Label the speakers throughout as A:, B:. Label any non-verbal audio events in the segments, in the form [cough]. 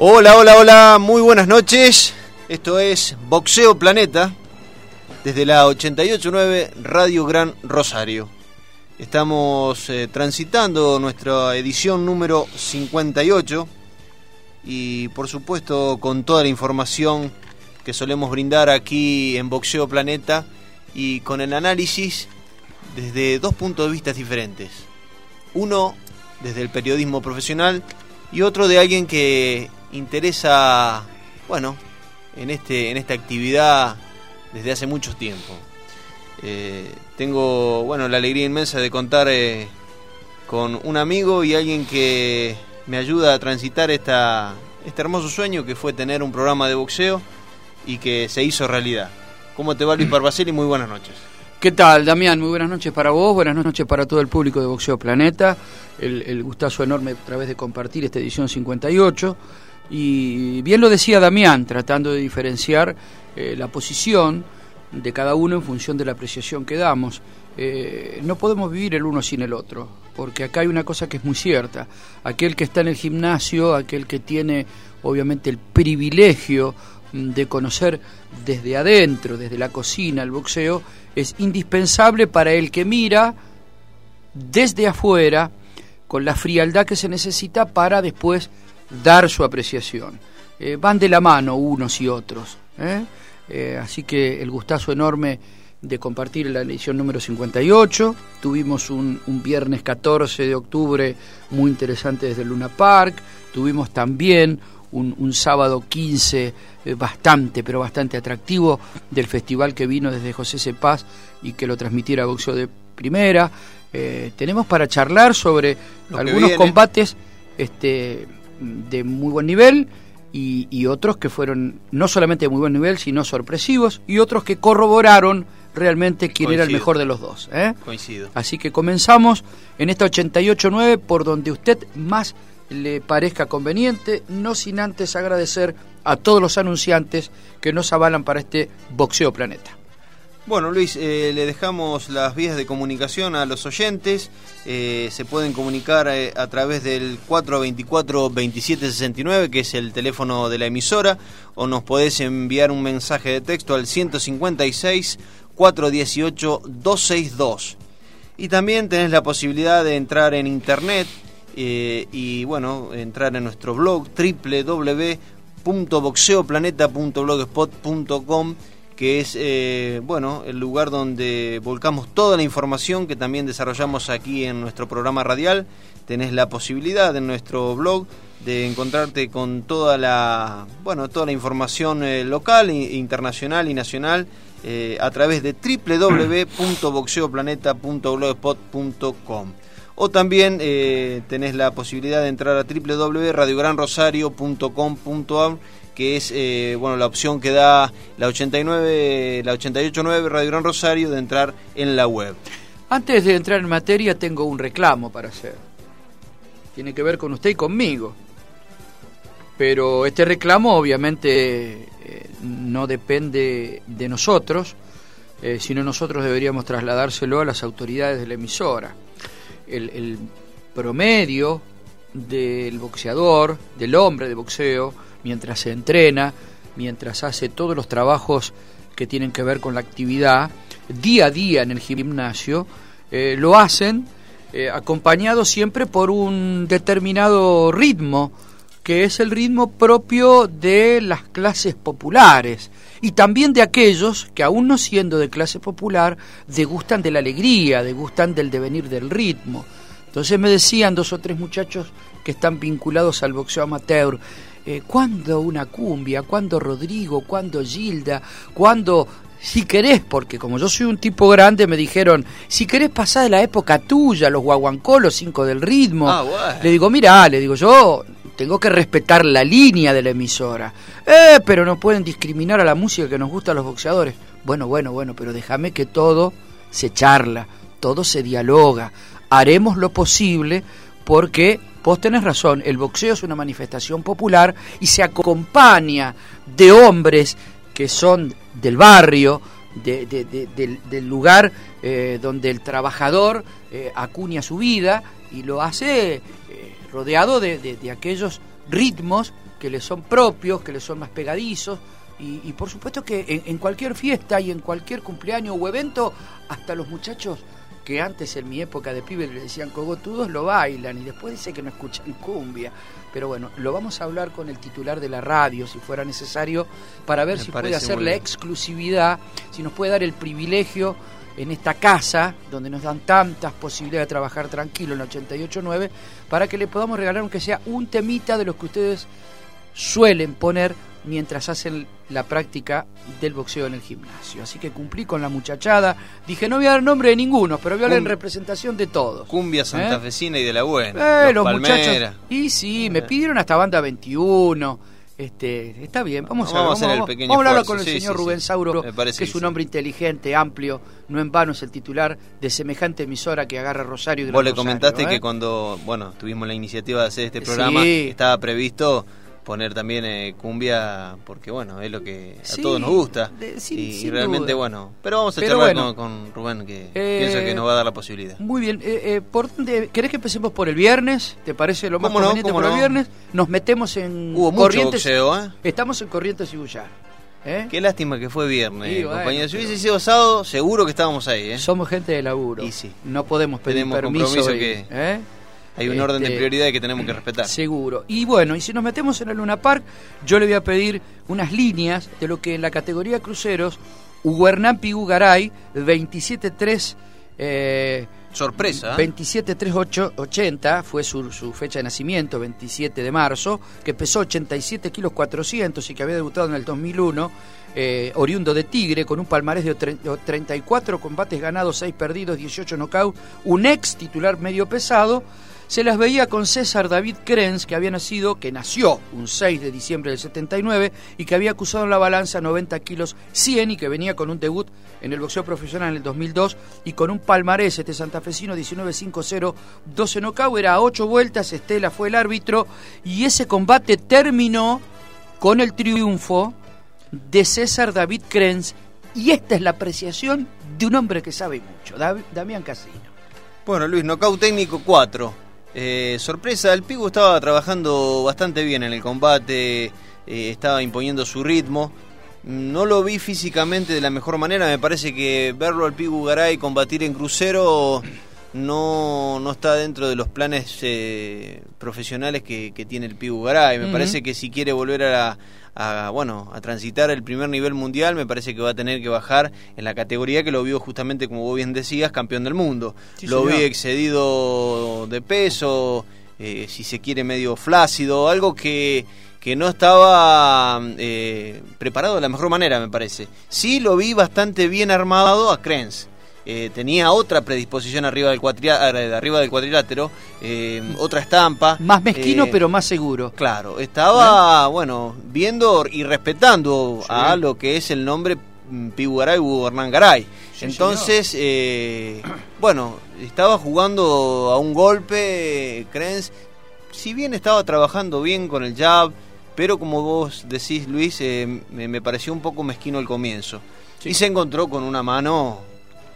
A: Hola, hola, hola, muy buenas noches. Esto es Boxeo Planeta desde la 889 Radio Gran Rosario. Estamos eh, transitando nuestra edición número 58 y por supuesto con toda la información que solemos brindar aquí en Boxeo Planeta y con el análisis desde dos puntos de vista diferentes. Uno desde el periodismo profesional y otro de alguien que interesa, bueno, en, este, en esta actividad desde hace mucho tiempo. Eh, tengo, bueno, la alegría inmensa de contar eh, con un amigo y alguien que me ayuda a transitar esta, este hermoso sueño que fue tener un programa de boxeo y que se hizo realidad. ¿Cómo te va Luis [clears throat] y Muy buenas noches.
B: ¿Qué tal, Damián? Muy buenas noches para vos, buenas noches para todo el público de Boxeo Planeta. El, el gustazo enorme a través de compartir esta edición 58. Y bien lo decía Damián, tratando de diferenciar eh, la posición de cada uno en función de la apreciación que damos. Eh, no podemos vivir el uno sin el otro, porque acá hay una cosa que es muy cierta. Aquel que está en el gimnasio, aquel que tiene obviamente el privilegio mm, de conocer desde adentro, desde la cocina, el boxeo, es indispensable para el que mira desde afuera con la frialdad que se necesita para después dar su apreciación. Eh, van de la mano unos y otros. ¿eh? Eh, así que el gustazo enorme de compartir la edición número 58. Tuvimos un, viernes 14 de octubre muy interesante desde Luna Park. Tuvimos también un, sábado 15 bastante, pero bastante atractivo del festival que vino desde José Cepaz y que lo transmitiera Boxeo de Primera. tenemos para charlar sobre algunos combates este, de muy buen nivel y, otros que fueron no solamente de muy buen nivel, sino sorpresivos y otros que corroboraron realmente quién era el mejor de los dos. ¿eh?
A: Coincido.
B: Así que comenzamos en esta 88.9 por donde usted más le parezca conveniente, no sin antes agradecer a todos los anunciantes que nos avalan para este Boxeo Planeta.
A: Bueno, Luis, eh, le dejamos las vías de comunicación a los oyentes. Eh, se pueden comunicar eh, a través del 424-2769, que es el teléfono de la emisora, o nos podés enviar un mensaje de texto al 156-418-262. Y también tenés la posibilidad de entrar en internet y, bueno, entrar en nuestro blog www.boxeoplaneta.blogspot.com que es eh, bueno el lugar donde volcamos toda la información que también desarrollamos aquí en nuestro programa radial. Tenés la posibilidad en nuestro blog de encontrarte con toda la bueno toda la información eh, local, internacional y nacional eh, a través de www.boxeoplaneta.blogspot.com o también tenés la posibilidad de entrar a www.radiogranrosario.com.ar que es eh, bueno la opción que da la 89 la 889 Radio Gran Rosario de entrar en la web.
B: Antes de entrar en materia tengo un reclamo para hacer. Tiene que ver con usted y conmigo. Pero este reclamo obviamente eh, no depende de nosotros, eh, sino nosotros deberíamos trasladárselo a las autoridades de la emisora. El, promedio del boxeador, del hombre de boxeo, mientras se entrena, mientras hace todos los trabajos que tienen que ver con la actividad, día a día en el gimnasio, eh, lo hacen eh, acompañado siempre por un determinado ritmo, que es el ritmo propio de las clases populares y también de aquellos que aún no siendo de clase popular degustan de la alegría, degustan del devenir del ritmo. Entonces me decían dos o tres muchachos que están vinculados al boxeo amateur, eh, ¿cuándo una cumbia? ¿Cuándo Rodrigo? ¿Cuándo Gilda? ¿Cuándo si querés, porque como yo soy un tipo grande, me dijeron, si querés pasar de la época tuya, los guaguancó, los cinco del ritmo.
A: Ah,
B: le digo, mira, le digo, yo tengo que respetar la línea de la emisora. Eh, pero no pueden discriminar a la música que nos gusta a los boxeadores. Bueno, bueno, bueno, pero déjame que todo se charla, todo se dialoga. Haremos lo posible porque vos tenés razón, el boxeo es una manifestación popular y se acompaña de hombres que son del barrio, del, lugar eh, donde el trabajador eh, acuña su vida y lo hace eh, rodeado de, aquellos ritmos que le son propios, que le son más pegadizos. Y, por supuesto que en, cualquier fiesta y en cualquier cumpleaños o evento, hasta los muchachos que antes en mi época de pibe le decían cogotudos lo bailan y después dice que no escuchan cumbia. Pero bueno, lo vamos a hablar con el titular de la radio, si fuera necesario, para ver si puede hacer la exclusividad, si nos puede dar el privilegio en esta casa, donde nos dan tantas posibilidades de trabajar tranquilo en 88.9, para que le podamos regalar aunque sea un temita de los que ustedes suelen poner mientras hacen la práctica del boxeo en el gimnasio. Así que cumplí con la muchachada. Dije, no voy a dar nombre de ninguno, pero voy a hablar en representación de todos.
A: Cumbia ¿Eh? santafesina y de la buena.
B: Eh, los, muchachos. Y sí, me pidieron hasta banda 21. Este, está bien, vamos, a, vamos, el pequeño vamos a hablar con el señor Rubén Sauro, que es un hombre inteligente, amplio, no en vano es el titular de semejante emisora que agarra Rosario y
A: Vos le comentaste que ¿eh? cuando, bueno, tuvimos la iniciativa de hacer este programa, estaba previsto poner también eh, cumbia porque bueno es lo que a todos nos gusta. y, realmente bueno pero vamos a charlar con, Rubén que eh, pienso que nos va a dar la posibilidad.
B: Muy bien eh, ¿por dónde querés que empecemos por el viernes te parece lo más conveniente por el viernes nos metemos en
A: Hubo Corrientes. mucho
B: estamos en Corrientes y Bullar
A: Qué lástima que fue viernes, compañero. Si hubiese sido sábado, seguro que estábamos ahí.
B: Somos gente de laburo. Y sí. No podemos pedir permiso.
A: que hay un orden de este, prioridad que tenemos que respetar.
B: Seguro. Y bueno, y si nos metemos en el Luna Park, yo le voy a pedir unas líneas de lo que en la categoría cruceros, Hernán Pigugaray, 27-3...
A: Eh, Sorpresa.
B: 27-3-80 fue su, su, fecha de nacimiento, 27 de marzo, que pesó 87 kilos 400 y que había debutado en el 2001, eh, oriundo de Tigre, con un palmarés de 34 combates ganados, 6 perdidos, 18 knockouts, un ex titular medio pesado, se las veía con César David Krenz, que había nacido, que nació un 6 de diciembre del 79 y que había acusado en la balanza 90 kilos 100 y que venía con un debut en el boxeo profesional en el 2002 y con un palmarés este santafesino 19-5-0, 12 nocaut, era a 8 vueltas, Estela fue el árbitro y ese combate terminó con el triunfo de César David Krenz y esta es la apreciación de un hombre que sabe mucho, Damián Casino.
A: Bueno, Luis, nocaut técnico 4. Eh, sorpresa, el Pigu estaba trabajando bastante bien en el combate, eh, estaba imponiendo su ritmo. No lo vi físicamente de la mejor manera, me parece que verlo al Pigu Garay combatir en crucero no, no está dentro de los planes eh, profesionales que, tiene el Pigu Garay. Me parece que si quiere volver a, a, bueno, a transitar el primer nivel mundial, me parece que va a tener que bajar en la categoría que lo vio justamente, como vos bien decías, campeón del mundo. lo vi excedido de peso, eh, si se quiere medio flácido, algo que, que no estaba eh, preparado de la mejor manera, me parece. Sí lo vi bastante bien armado a Krenz eh, tenía otra predisposición arriba del, eh, arriba del cuadrilátero, eh, otra estampa.
B: Más mezquino, pero más seguro.
A: Claro, estaba, bueno, viendo y respetando a lo que es el nombre mm, Piguaray u Hernán Garay. Entonces, bueno, estaba jugando a un golpe, Krenz, si bien estaba trabajando bien con el jab, pero como vos decís, Luis, me, pareció un poco mezquino el comienzo. Y se encontró con una mano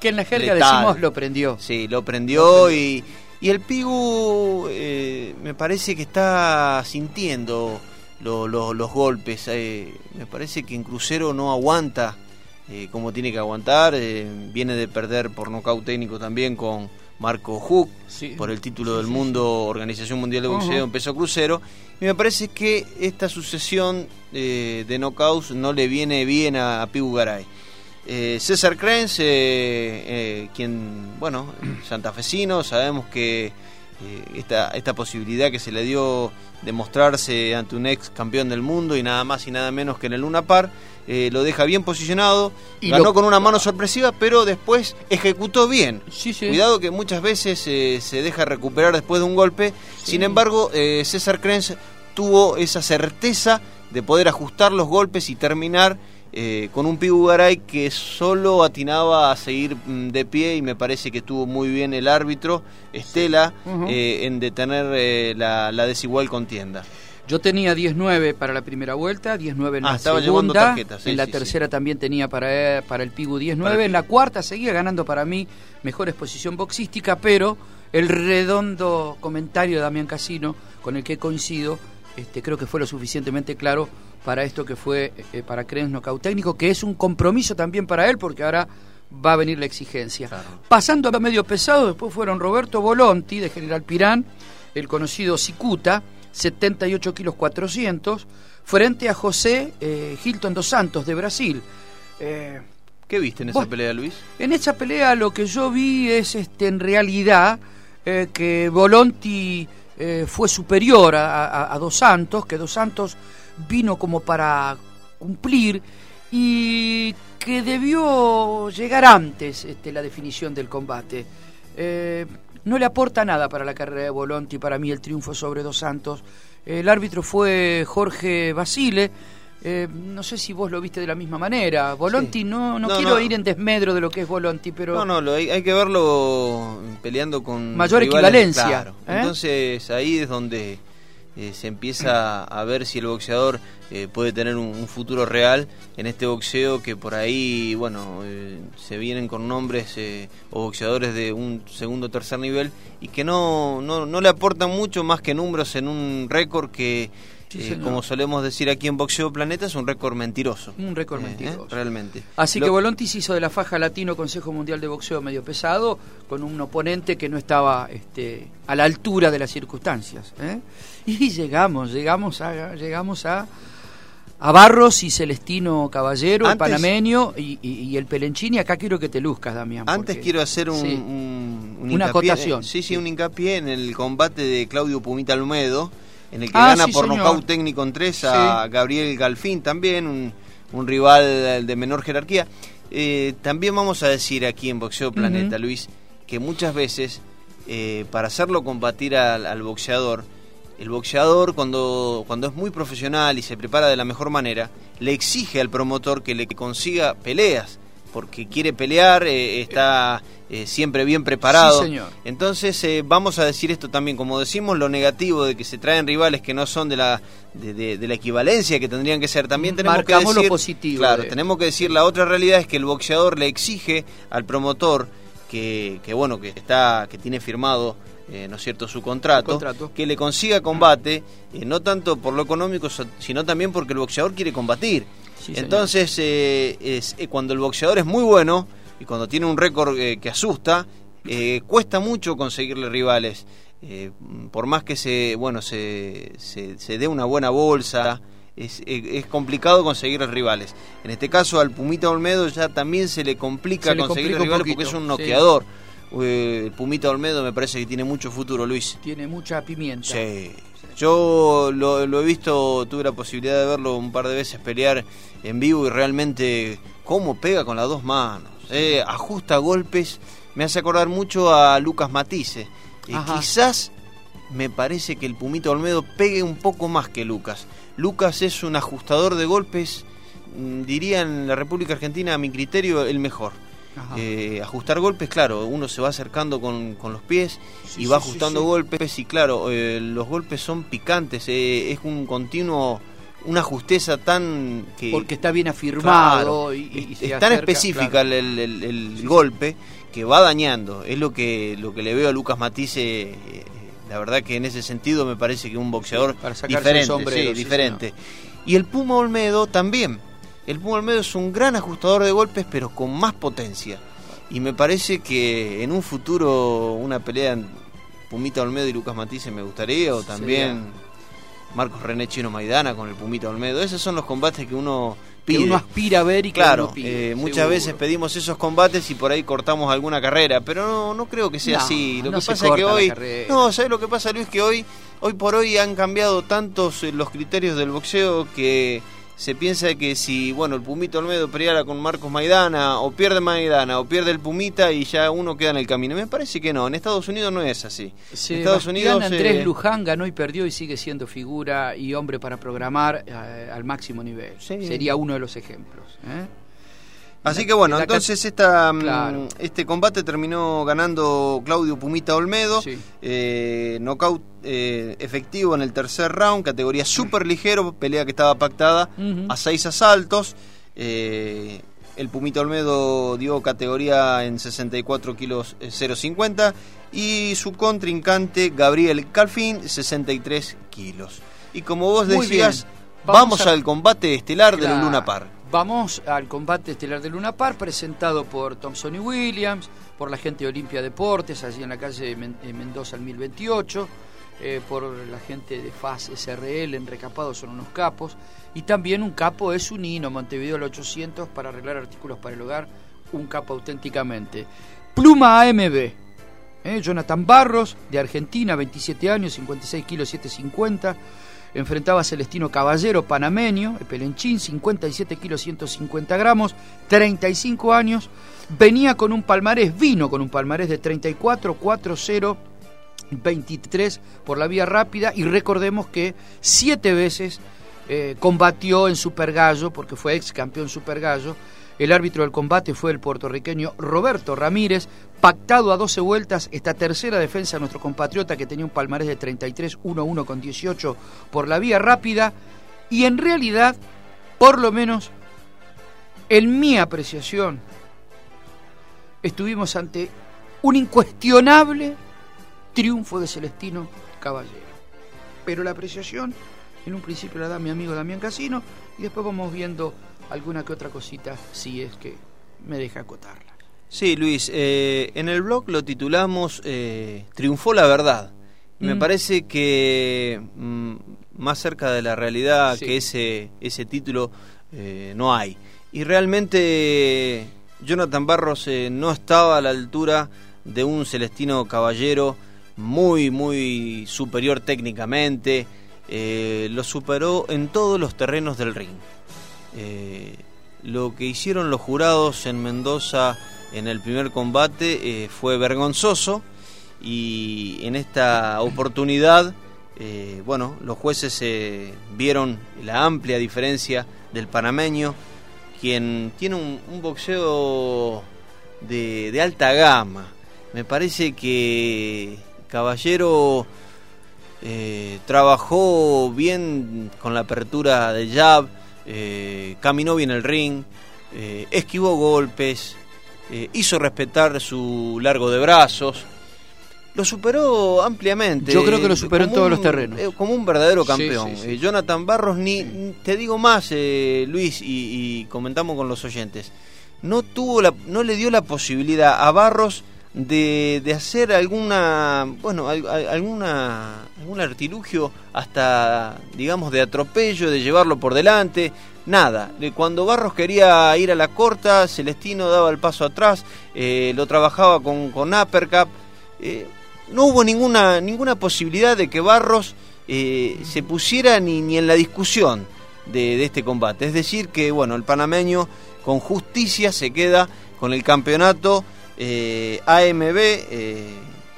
B: que en la jerga decimos lo prendió.
A: Sí, lo prendió, Y, Y el Pigu eh, me parece que está sintiendo los golpes. Eh, me parece que en crucero no aguanta eh, como tiene que aguantar. viene de perder por nocaut técnico también con Marco Huck por el título del mundo, Organización Mundial de Boxeo en peso crucero. Y me parece que esta sucesión de knockouts no le viene bien a, a Pigu Garay. Eh, César Krenz, eh, eh, quien, bueno, santafesino, sabemos que esta, esta posibilidad que se le dio de mostrarse ante un ex campeón del mundo y nada más y nada menos que en el Luna Par, lo deja bien posicionado, y ganó con una mano sorpresiva, pero después ejecutó bien. Cuidado que muchas veces se deja recuperar después de un golpe, sin embargo, César Krenz tuvo esa certeza de poder ajustar los golpes y terminar eh, con un Pigu Garay que solo atinaba a seguir mm, de pie y me parece que estuvo muy bien el árbitro, Estela, eh, en detener eh, la, desigual contienda.
B: Yo tenía 10-9 para la primera vuelta, 10-9 en ah, la segunda, en la tercera también tenía para, para el Pigu 10-9, en la cuarta seguía ganando para mí mejor exposición boxística, pero el redondo comentario de Damián Casino, con el que coincido, este, creo que fue lo suficientemente claro para esto que fue eh, para Nocaut Técnico, que es un compromiso también para él, porque ahora va a venir la exigencia. Pasando a medio pesado, después fueron Roberto Volonti, de General Pirán, el conocido Cicuta, 78 kilos 400, frente a José eh, Hilton dos Santos, de Brasil.
A: Eh, ¿Qué viste en esa pelea, Luis?
B: En esa pelea lo que yo vi es, este, en realidad, que Volonti fue superior a, a Dos Santos, que Dos Santos vino como para cumplir y que debió llegar antes este, la definición del combate. Eh, no le aporta nada para la carrera de Volonti, para mí el triunfo sobre Dos Santos. El árbitro fue Jorge Basile. Eh, no sé si vos lo viste de la misma manera. Volonti, no, no, quiero ir en desmedro de lo que es Volonti, pero.
A: No, no, lo, hay, que verlo peleando con.
B: Mayor equivalencia.
A: ¿eh? Entonces ahí es donde eh, se empieza a ver si el boxeador eh, puede tener un, futuro real en este boxeo que por ahí, bueno, eh, se vienen con nombres o boxeadores de un segundo o tercer nivel y que no, no, no le aportan mucho más que números en un récord que eh, como solemos decir aquí en Boxeo Planeta, es un récord mentiroso.
B: Un récord eh, mentiroso.
A: realmente.
B: Así que Volontis hizo de la faja latino Consejo Mundial de Boxeo medio pesado, con un oponente que no estaba este, a la altura de las circunstancias. ¿eh? [laughs] Y llegamos, llegamos a, llegamos a, a Barros y Celestino Caballero, el panameño y, el Pelenchini. Acá quiero que te luzcas, Damián.
A: Antes quiero hacer un, una acotación. sí, sí, un hincapié en el combate de Claudio Pumita Almedo en el que ah, gana por nocaut técnico en tres a Gabriel Galfín también, un, rival de menor jerarquía. Eh, también vamos a decir aquí en Boxeo Planeta, Luis, que muchas veces eh, para hacerlo combatir al, boxeador, el boxeador cuando, cuando es muy profesional y se prepara de la mejor manera, le exige al promotor que le consiga peleas porque quiere pelear, eh, está eh, siempre bien preparado. Entonces eh, vamos a decir esto también, como decimos lo negativo de que se traen rivales que no son de la de, la equivalencia que tendrían que ser, también tenemos que decir,
B: lo positivo.
A: Claro, tenemos que decir la otra realidad es que el boxeador le exige al promotor que, que bueno que está que tiene firmado ¿no es cierto?, su contrato, que le consiga combate, no tanto por lo económico, sino también porque el boxeador quiere combatir. Entonces, eh, es, eh, cuando el boxeador es muy bueno y cuando tiene un récord eh, que asusta, cuesta mucho conseguirle rivales. por más que se, bueno, se, se, dé una buena bolsa, es, es, complicado conseguir rivales. En este caso al Pumita Olmedo ya también se le complica conseguir rivales porque es un noqueador. El Pumita Olmedo me parece que tiene mucho futuro, Luis.
B: Tiene mucha pimienta.
A: Sí. Yo lo, he visto, tuve la posibilidad de verlo un par de veces pelear en vivo y realmente cómo pega con las dos manos. Eh, ajusta golpes, me hace acordar mucho a Lucas Matisse. y quizás me parece que el Pumito Olmedo pegue un poco más que Lucas. Lucas es un ajustador de golpes, mm, diría en la República Argentina, a mi criterio, el mejor. Eh, ajustar golpes, claro, uno se va acercando con, los pies y va ajustando golpes y claro, eh, los golpes son picantes, eh, es un continuo una justeza tan que
B: porque está bien afirmado
A: Claro,
B: y, y
A: es,
B: se
A: es tan específica
B: claro.
A: el, el- el golpe que va dañando. Es lo que lo que le veo a Lucas Matisse. eh, la verdad que en ese sentido me parece que un boxeador
B: para
A: diferente,
B: sombrero,
A: sí,
B: sí,
A: diferente. Y el Puma Olmedo también. El Puma Olmedo es un gran ajustador de golpes, pero con más potencia. Y me parece que en un futuro una pelea en Pumita Olmedo y Lucas Matisse me gustaría, o también Marcos René Chino Maidana con el Pumita Olmedo. Esos son los combates que uno
B: que
A: pide.
B: uno aspira a ver y que
A: Claro,
B: uno pide,
A: eh, muchas veces pedimos esos combates y por ahí cortamos alguna carrera, pero no, no creo que sea
B: No,
A: así. Lo
B: no
A: que pasa es que hoy, no, ¿sabes lo que pasa, Luis? Que hoy, hoy por hoy han cambiado tantos eh, los criterios del boxeo que se piensa que si, bueno, el Pumita Olmedo peleara con Marcos Maidana, o pierde Maidana, o pierde el Pumita y ya uno queda en el camino. Me parece que no, en Estados Unidos no es así.
B: Sí,
A: en Estados Unidos
B: Andrés
A: eh,
B: Luján ganó y perdió y sigue siendo figura y hombre para programar eh, al máximo nivel.
A: Sí.
B: Sería uno de los ejemplos. ¿eh?
A: Así que bueno, entonces esta, mm,
B: Claro.
A: este combate terminó ganando Claudio Pumita Olmedo,
B: Sí.
A: eh, knockout eh, efectivo en el tercer round, categoría super ligero, pelea que estaba pactada a seis asaltos. eh, el Pumita Olmedo dio categoría en 64 kilos eh, 050 y su contrincante Gabriel Calfín 63 kilos. Y como vos decías, vamos,
B: Vamos a-
A: al combate estelar de
B: Claro.
A: los Luna Par.
B: Vamos al combate estelar de Luna Par, presentado por Thompson y Williams, por la gente de Olimpia Deportes, allí en la calle eh, Mendoza al 1028, eh, por la gente de FAS SRL, en Recapado son unos capos, y también un capo es un hino, Montevideo al 800, para arreglar artículos para el hogar, un capo auténticamente. Pluma AMB, eh, Jonathan Barros, de Argentina, 27 años, 56 kilos 750. Enfrentaba a Celestino Caballero, panameño, Pelenchín, 57 kilos 150 gramos, 35 años. Venía con un palmarés, vino con un palmarés de 34, 4-0, 23 por la vía rápida. Y recordemos que siete veces eh, combatió en Super Gallo, porque fue ex campeón Super Gallo. El árbitro del combate fue el puertorriqueño Roberto Ramírez, pactado a 12 vueltas esta tercera defensa de nuestro compatriota que tenía un palmarés de 33-1-1 con 18 por la vía rápida. Y en realidad, por lo menos, en mi apreciación, estuvimos ante un incuestionable triunfo de Celestino Caballero. Pero la apreciación, en un principio la da mi amigo Damián Casino y después vamos viendo alguna que otra cosita si es que me deja acotarla.
A: Sí, Luis, eh, en el blog lo titulamos eh, Triunfó la verdad. Me
B: Mm.
A: parece que mm, más cerca de la realidad
B: Sí.
A: que ese, ese título eh, no hay. Y realmente Jonathan Barros no estaba a la altura de un Celestino Caballero muy, muy superior técnicamente. Lo superó en todos los terrenos del ring. Lo que hicieron los jurados en Mendoza en el primer combate eh, fue vergonzoso y en esta oportunidad, eh, bueno, los jueces eh, vieron la amplia diferencia del panameño, quien tiene un, boxeo de, de alta gama. Me parece que Caballero eh, trabajó bien con la apertura de jab, caminó bien el ring, esquivó golpes, eh, hizo respetar su largo de brazos. Lo superó ampliamente.
B: Yo creo que lo superó en todos
A: un-
B: los terrenos.
A: eh, como un verdadero campeón.
B: sí, sí.
A: Eh, Jonathan Barros, ni te digo más, eh, Luis, y, y comentamos con los oyentes. No tuvo la, no le dio la posibilidad a Barros de, de hacer alguna, bueno, al- al- alguna, algún artilugio hasta, digamos, de atropello, de llevarlo por delante. Nada. Cuando Barros quería ir a la corta, Celestino daba el paso atrás, eh, lo trabajaba con, con. Eh, no hubo ninguna, ninguna posibilidad de que Barros eh, se pusiera ni, ni en la discusión de, de este combate. Es decir, que bueno, el panameño con justicia se queda con el campeonato AMB,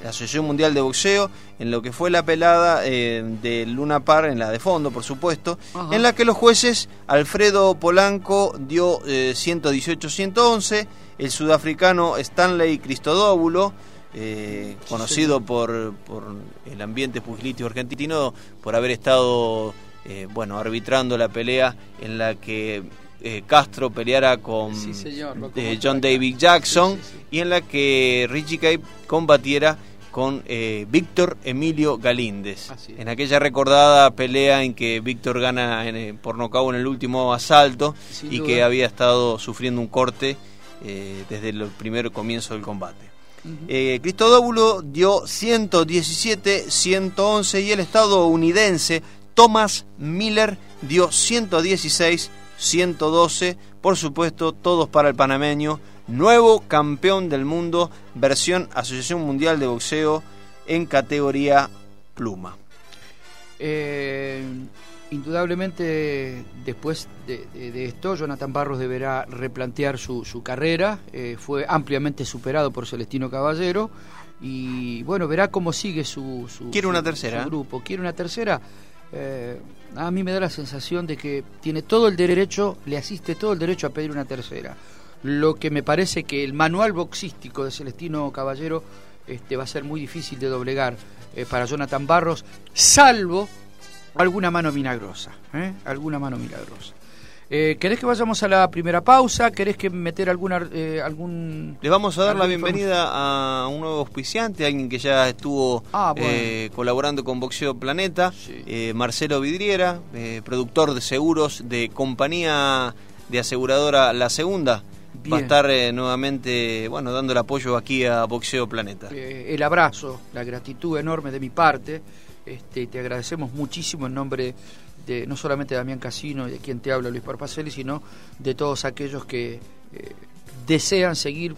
A: la Asociación Mundial de Boxeo, en lo que fue la pelada eh, de Luna Par, en la de fondo, por supuesto,
B: Ajá.
A: en la que los jueces, Alfredo Polanco dio eh, 118-111, el sudafricano Stanley Cristodóbulo, eh, conocido por, por el ambiente pugilístico argentino, por haber estado eh, bueno, arbitrando la pelea en la que eh, Castro peleara con
B: Sí, señor,
A: eh, John. David Jackson
B: Sí, sí, sí.
A: y en la que Richie Cape combatiera con eh, Víctor Emilio Galíndez. En aquella recordada pelea en que Víctor gana en, eh, por nocaut en el último asalto
B: Sin
A: y
B: duda.
A: que había estado sufriendo un corte eh, desde el primer comienzo del combate. Eh, Cristóbulo dio 117, 111 y el estadounidense Thomas Miller dio 116, 112. Por supuesto, todos para el panameño, nuevo campeón del mundo, versión Asociación Mundial de Boxeo en categoría pluma.
B: Eh, indudablemente, después de, de- de esto, Jonathan Barros deberá replantear su, su carrera. Eh, fue ampliamente superado por Celestino Caballero. Y bueno, verá cómo sigue su, su-
A: Quiere una tercera,
B: su
A: ¿eh?
B: grupo. Quiere una tercera. Eh, a mí me da la sensación de que tiene todo el derecho, le asiste todo el derecho a pedir una tercera. Lo que me parece que el manual boxístico de Celestino Caballero este, va a ser muy difícil de doblegar eh, para Jonathan Barros, salvo alguna mano milagrosa. ¿eh? Alguna mano milagrosa. Eh, ¿Querés que vayamos a la primera pausa? ¿Querés que meter alguna, eh, algún...
A: Les vamos a dar la bienvenida a un nuevo auspiciante, alguien que ya estuvo
B: Ah, bueno.
A: eh, colaborando con Boxeo Planeta,
B: Sí.
A: Marcelo Vidriera, productor de seguros de compañía de aseguradora La Segunda. Va a
B: Bien.
A: estar eh, nuevamente bueno, dando el apoyo aquí a Boxeo Planeta.
B: eh, el abrazo, la gratitud enorme de mi parte. Este, te agradecemos muchísimo en nombre de no solamente de Damián Casino y de quien te habla Luis Parpacelli, sino de todos aquellos que eh, desean seguir,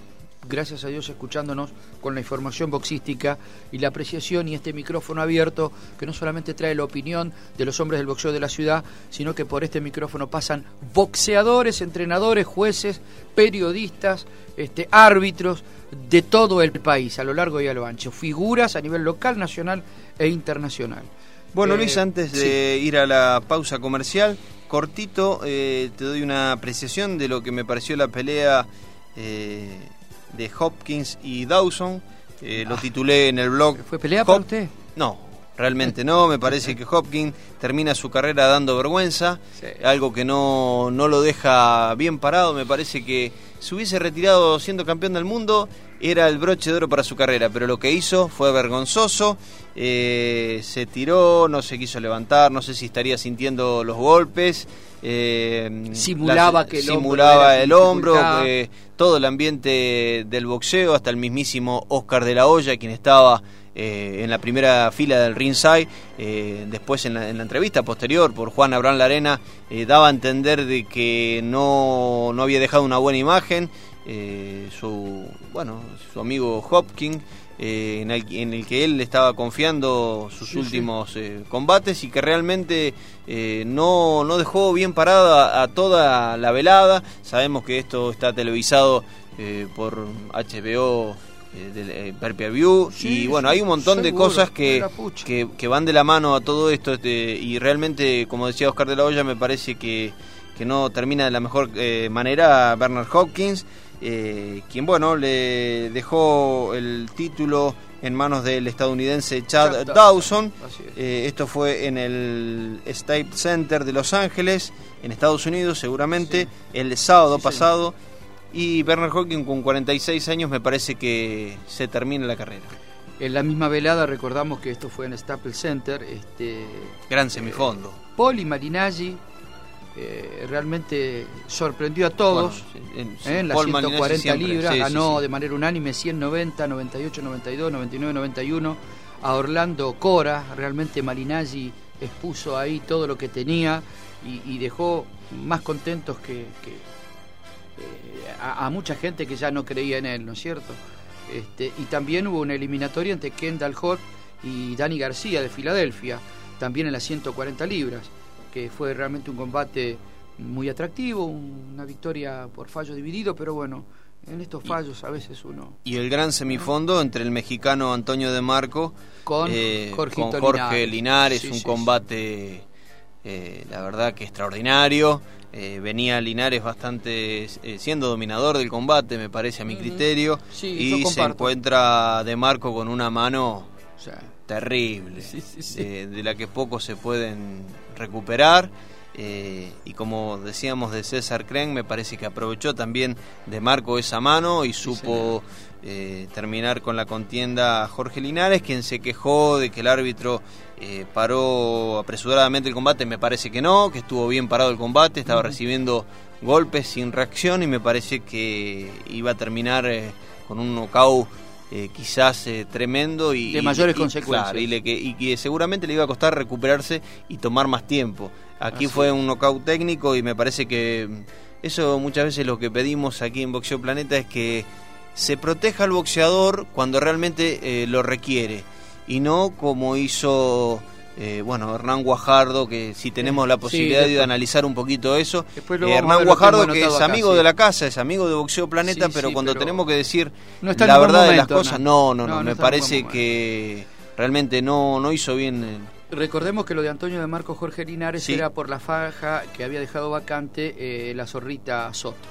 B: gracias a Dios, escuchándonos con la información boxística y la apreciación y este micrófono abierto que no solamente trae la opinión de los hombres del boxeo de la ciudad, sino que por este micrófono pasan boxeadores, entrenadores, jueces, periodistas, este, árbitros de todo el país, a lo largo y a lo ancho, figuras a nivel local, nacional e internacional.
A: Bueno,
B: Eh,
A: Luis, antes de ir a la pausa comercial, cortito, eh, te doy una apreciación de lo que me pareció la pelea eh, de Hopkins y Dawson. Eh, Lo
B: Ah.
A: titulé en el blog.
B: ¿Fue pelea para
A: Hop-
B: usted?
A: No, realmente no. Me parece que Hopkins termina su carrera dando vergüenza.
B: Sí.
A: Algo que no, no lo deja bien parado. Me parece que si hubiese retirado siendo campeón del mundo, era el broche de oro para su carrera. Pero lo que hizo fue vergonzoso. Eh, se tiró, no se quiso levantar. No sé si estaría sintiendo los golpes. Eh,
B: Simulaba
A: las-
B: que el hombro
A: simulaba
B: era
A: el hombro, que todo el ambiente del boxeo, hasta el mismísimo Oscar de la Hoya, quien estaba eh, en la primera fila del ringside, eh, después en la, en la entrevista posterior por Juan Abraham Larena, eh, daba a entender de que no, no había dejado una buena imagen. eh, su bueno su amigo Hopkins eh, en, el, en el que él estaba confiando sus
B: Sí, sí.
A: últimos eh, combates y que realmente eh, no, no dejó bien parada a toda la velada. Sabemos que esto está televisado eh, por HBO del eh, Pay Per View
B: Sí,
A: y bueno, hay un montón de cosas que, que, que van de la mano a todo esto este, y realmente, como decía Oscar de la Hoya, me parece que, que no termina de la mejor eh, manera Bernard Hopkins, eh, quien bueno, le dejó el título en manos del estadounidense Chad, Dawson.
B: Es.
A: Eh, esto fue en el State Center de Los Ángeles, en Estados Unidos, seguramente,
B: Sí.
A: el sábado
B: Sí,
A: pasado. Y Bernard Hopkins con 46 años me parece que se termina la carrera.
B: En la misma velada recordamos que esto fue en Staples Center, este
A: Gran semifondo.
B: Poli Marinaggi eh, realmente sorprendió a todos.
A: Bueno, sí, en-
B: ¿eh? las
A: Paul Magnani
B: 140
A: siempre,
B: libras,
A: sí,
B: ganó
A: sí.
B: de manera unánime 190, 98, 92, 99, 91 a Orlando Cora. Realmente Marinaggi expuso ahí todo lo que tenía y, y dejó más contentos que, que, eh, a, a mucha gente que ya no creía en él, ¿no es cierto? Este, y también hubo una eliminatoria entre Kendall Holt y Dani García de Filadelfia, también en las 140 libras, que fue realmente un combate muy atractivo, una victoria por fallo dividido, pero bueno, en estos fallos a veces uno
A: Y el gran semifondo entre el mexicano Antonio de Marco
B: con
A: eh, con Jorge
B: Linares.
A: Linares,
B: Sí,
A: un
B: sí,
A: combate, eh, la verdad que extraordinario. Eh, venía Linares bastante siendo dominador del combate, me parece a mi criterio.
B: Sí,
A: y se encuentra de Marco con una mano
B: sí.
A: terrible, De, la que pocos se pueden recuperar. Eh, y como decíamos de César Kren, me parece que aprovechó también de Marco esa mano y supo eh, terminar con la contienda Jorge Linares, quien se quejó de que el árbitro eh, paró apresuradamente el combate. Me parece que no, que estuvo bien parado el combate, estaba recibiendo golpes sin reacción y me parece que iba a terminar con un knockout eh, quizás eh, tremendo y
B: de mayores consecuencias.
A: y, que, seguramente le iba a costar recuperarse y tomar más tiempo. Aquí fue un knockout técnico y me parece que eso muchas veces lo que pedimos aquí en Boxeo Planeta es que se proteja al boxeador cuando realmente eh, lo requiere y no como hizo eh, bueno, Hernán Guajardo, que si tenemos la posibilidad de analizar un poquito eso. Eh, Hernán Guajardo, que, es amigo de la casa, es amigo de Boxeo Planeta, pero cuando tenemos que decir la verdad de las cosas, no, no, no, me parece que realmente no, no hizo bien.
B: Recordemos que lo de Antonio de Marco Jorge Linares era por la faja que había dejado vacante eh, la zorrita Soto.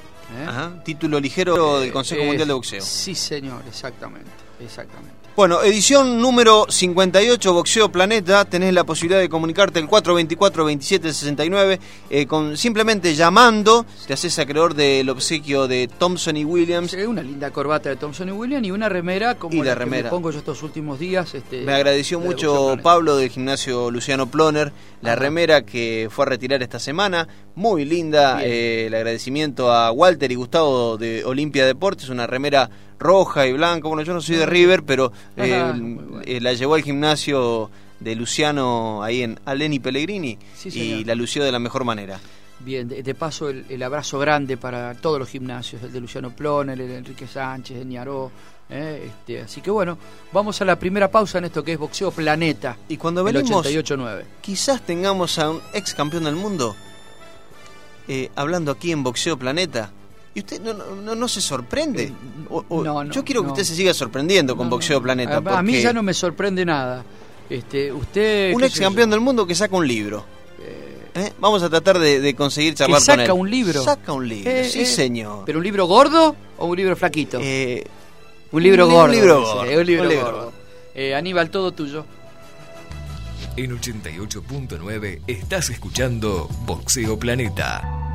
A: título ligero del Consejo Mundial de Boxeo.
B: Sí, señor, exactamente, exactamente.
A: Bueno, edición número 58, Boxeo Planeta. Tenés la posibilidad de comunicarte el 424-2769 eh, con simplemente llamando. Te haces acreedor del obsequio de Thompson y Williams.
B: una linda corbata de Thompson y Williams y una remera como la, remera. que me pongo yo estos últimos días. Este,
A: me agradeció mucho Pablo del gimnasio Luciano Ploner. La remera que fue a retirar esta semana. Muy linda. Eh, el agradecimiento a Walter y Gustavo de Olimpia Deportes. Una remera roja y blanca. Bueno, yo no soy de River, pero eh, eh, la llevó al gimnasio de Luciano ahí en Aleni Pellegrini y la lució de la mejor manera.
B: Bien, de, paso el, abrazo grande para todos los gimnasios, el de Luciano Ploner, el de Enrique Sánchez, el Ñaró. Eh, este, así que bueno, vamos a la primera pausa en esto que es Boxeo Planeta.
A: Y cuando venimos, quizás tengamos a un ex campeón del mundo hablando aquí en Boxeo Planeta. ¿Y usted no, no, no se sorprende? Eh, yo quiero que usted se siga sorprendiendo con Boxeo Planeta.
B: A, mí ya no me sorprende nada. Este, usted,
A: un ex campeón del mundo que saca un libro. Eh, ¿Eh? Vamos a tratar de, conseguir charlar
B: con
A: él.
B: un libro?
A: Saca un libro, sí señor.
B: ¿Pero un libro gordo o un libro flaquito?
A: un libro gordo. Un libro gordo.
B: Un libro, gordo. Aníbal, todo tuyo.
C: En 88.9 estás escuchando Boxeo Planeta.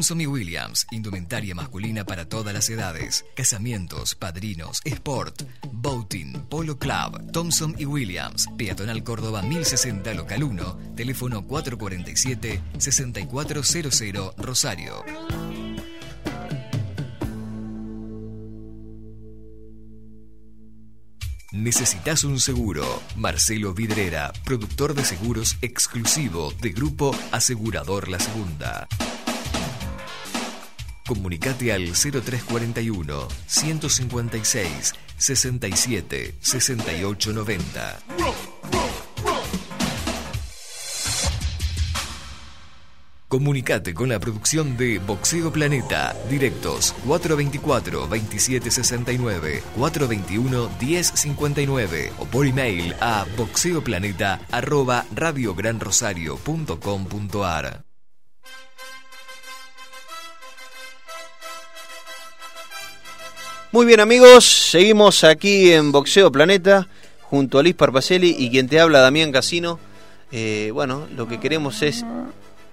C: Thompson y Williams, indumentaria masculina para todas las edades. Casamientos, padrinos, sport, boating, polo club. Thompson y Williams, Peatonal Córdoba 1060 Local 1, teléfono 447-6400 Rosario. ¿Necesitas un seguro? Marcelo Vidrera, productor de seguros exclusivo de Grupo Asegurador La Segunda. Comunicate al 0341 156 67 68 90. Comunicate con la producción de Boxeo Planeta. Directos 424-2769, 421-1059 o por email a boxeoplaneta
A: Muy bien amigos, seguimos aquí en Boxeo Planeta junto a Liz Parpacelli y quien te habla Damián Casino. Eh, bueno, lo que queremos es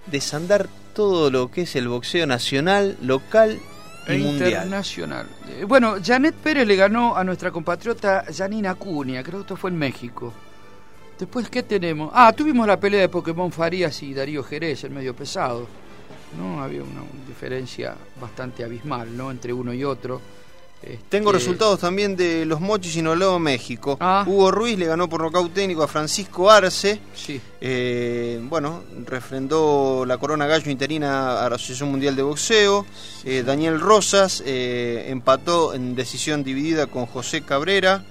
A: desandar todo lo que es el boxeo nacional, local y
B: E
A: mundial.
B: internacional. Eh, bueno, Janet Pérez le ganó a nuestra compatriota Janina Cunha, creo que esto fue en México. Después, ¿qué tenemos? Ah, tuvimos la pelea de Pokémon Farías y Darío Jerez, el medio pesado. ¿No? Había una diferencia bastante abismal, ¿no? Entre uno y otro.
A: Tengo
B: Este,
A: resultados también de los Mochis y Noleo México.
B: Ah.
A: Hugo Ruiz le ganó por nocaut técnico a Francisco Arce.
B: Sí.
A: Eh, bueno, refrendó la corona gallo interina a la Asociación Mundial de Boxeo. Eh, Daniel Rosas eh, empató en decisión dividida con José Cabrera.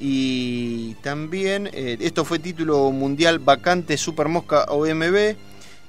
A: Y también, esto fue título mundial vacante Super Mosca OMB.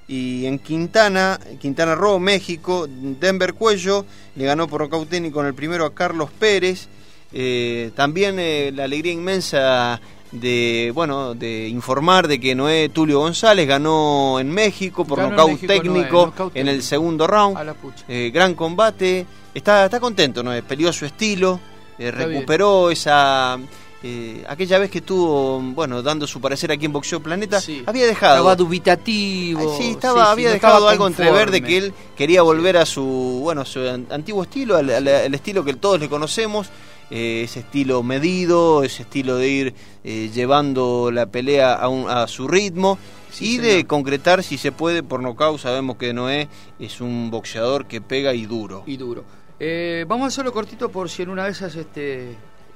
A: Y en Quintana, Quintana Roo, México, Denver Cuello le ganó por nocaut técnico en el primero a Carlos Pérez. Eh, también eh, la alegría inmensa de bueno de informar de que Noé Tulio González ganó en México por nocaut
B: Noé,
A: técnico en el segundo round.
B: A la pucha.
A: Eh, gran combate. Está, está contento, Noé. Peleó a su estilo.
B: bien.
A: recuperó esa. Eh, aquella vez que estuvo, bueno, dando su parecer aquí en Boxeo Planeta,
B: Sí.
A: había dejado.
B: Estaba dubitativo.
A: Sí, estaba, había dejado
B: estaba
A: algo entrever de que él quería volver a su, bueno, su an- antiguo estilo, al, al- al estilo que todos le conocemos, eh, ese estilo medido, ese estilo de ir eh, llevando la pelea a, un- a su ritmo
B: Sí,
A: y de concretar si se puede por nocaut. Sabemos que Noé es un boxeador que pega y duro.
B: y duro. Eh, vamos a hacerlo cortito por si en una de esas, este,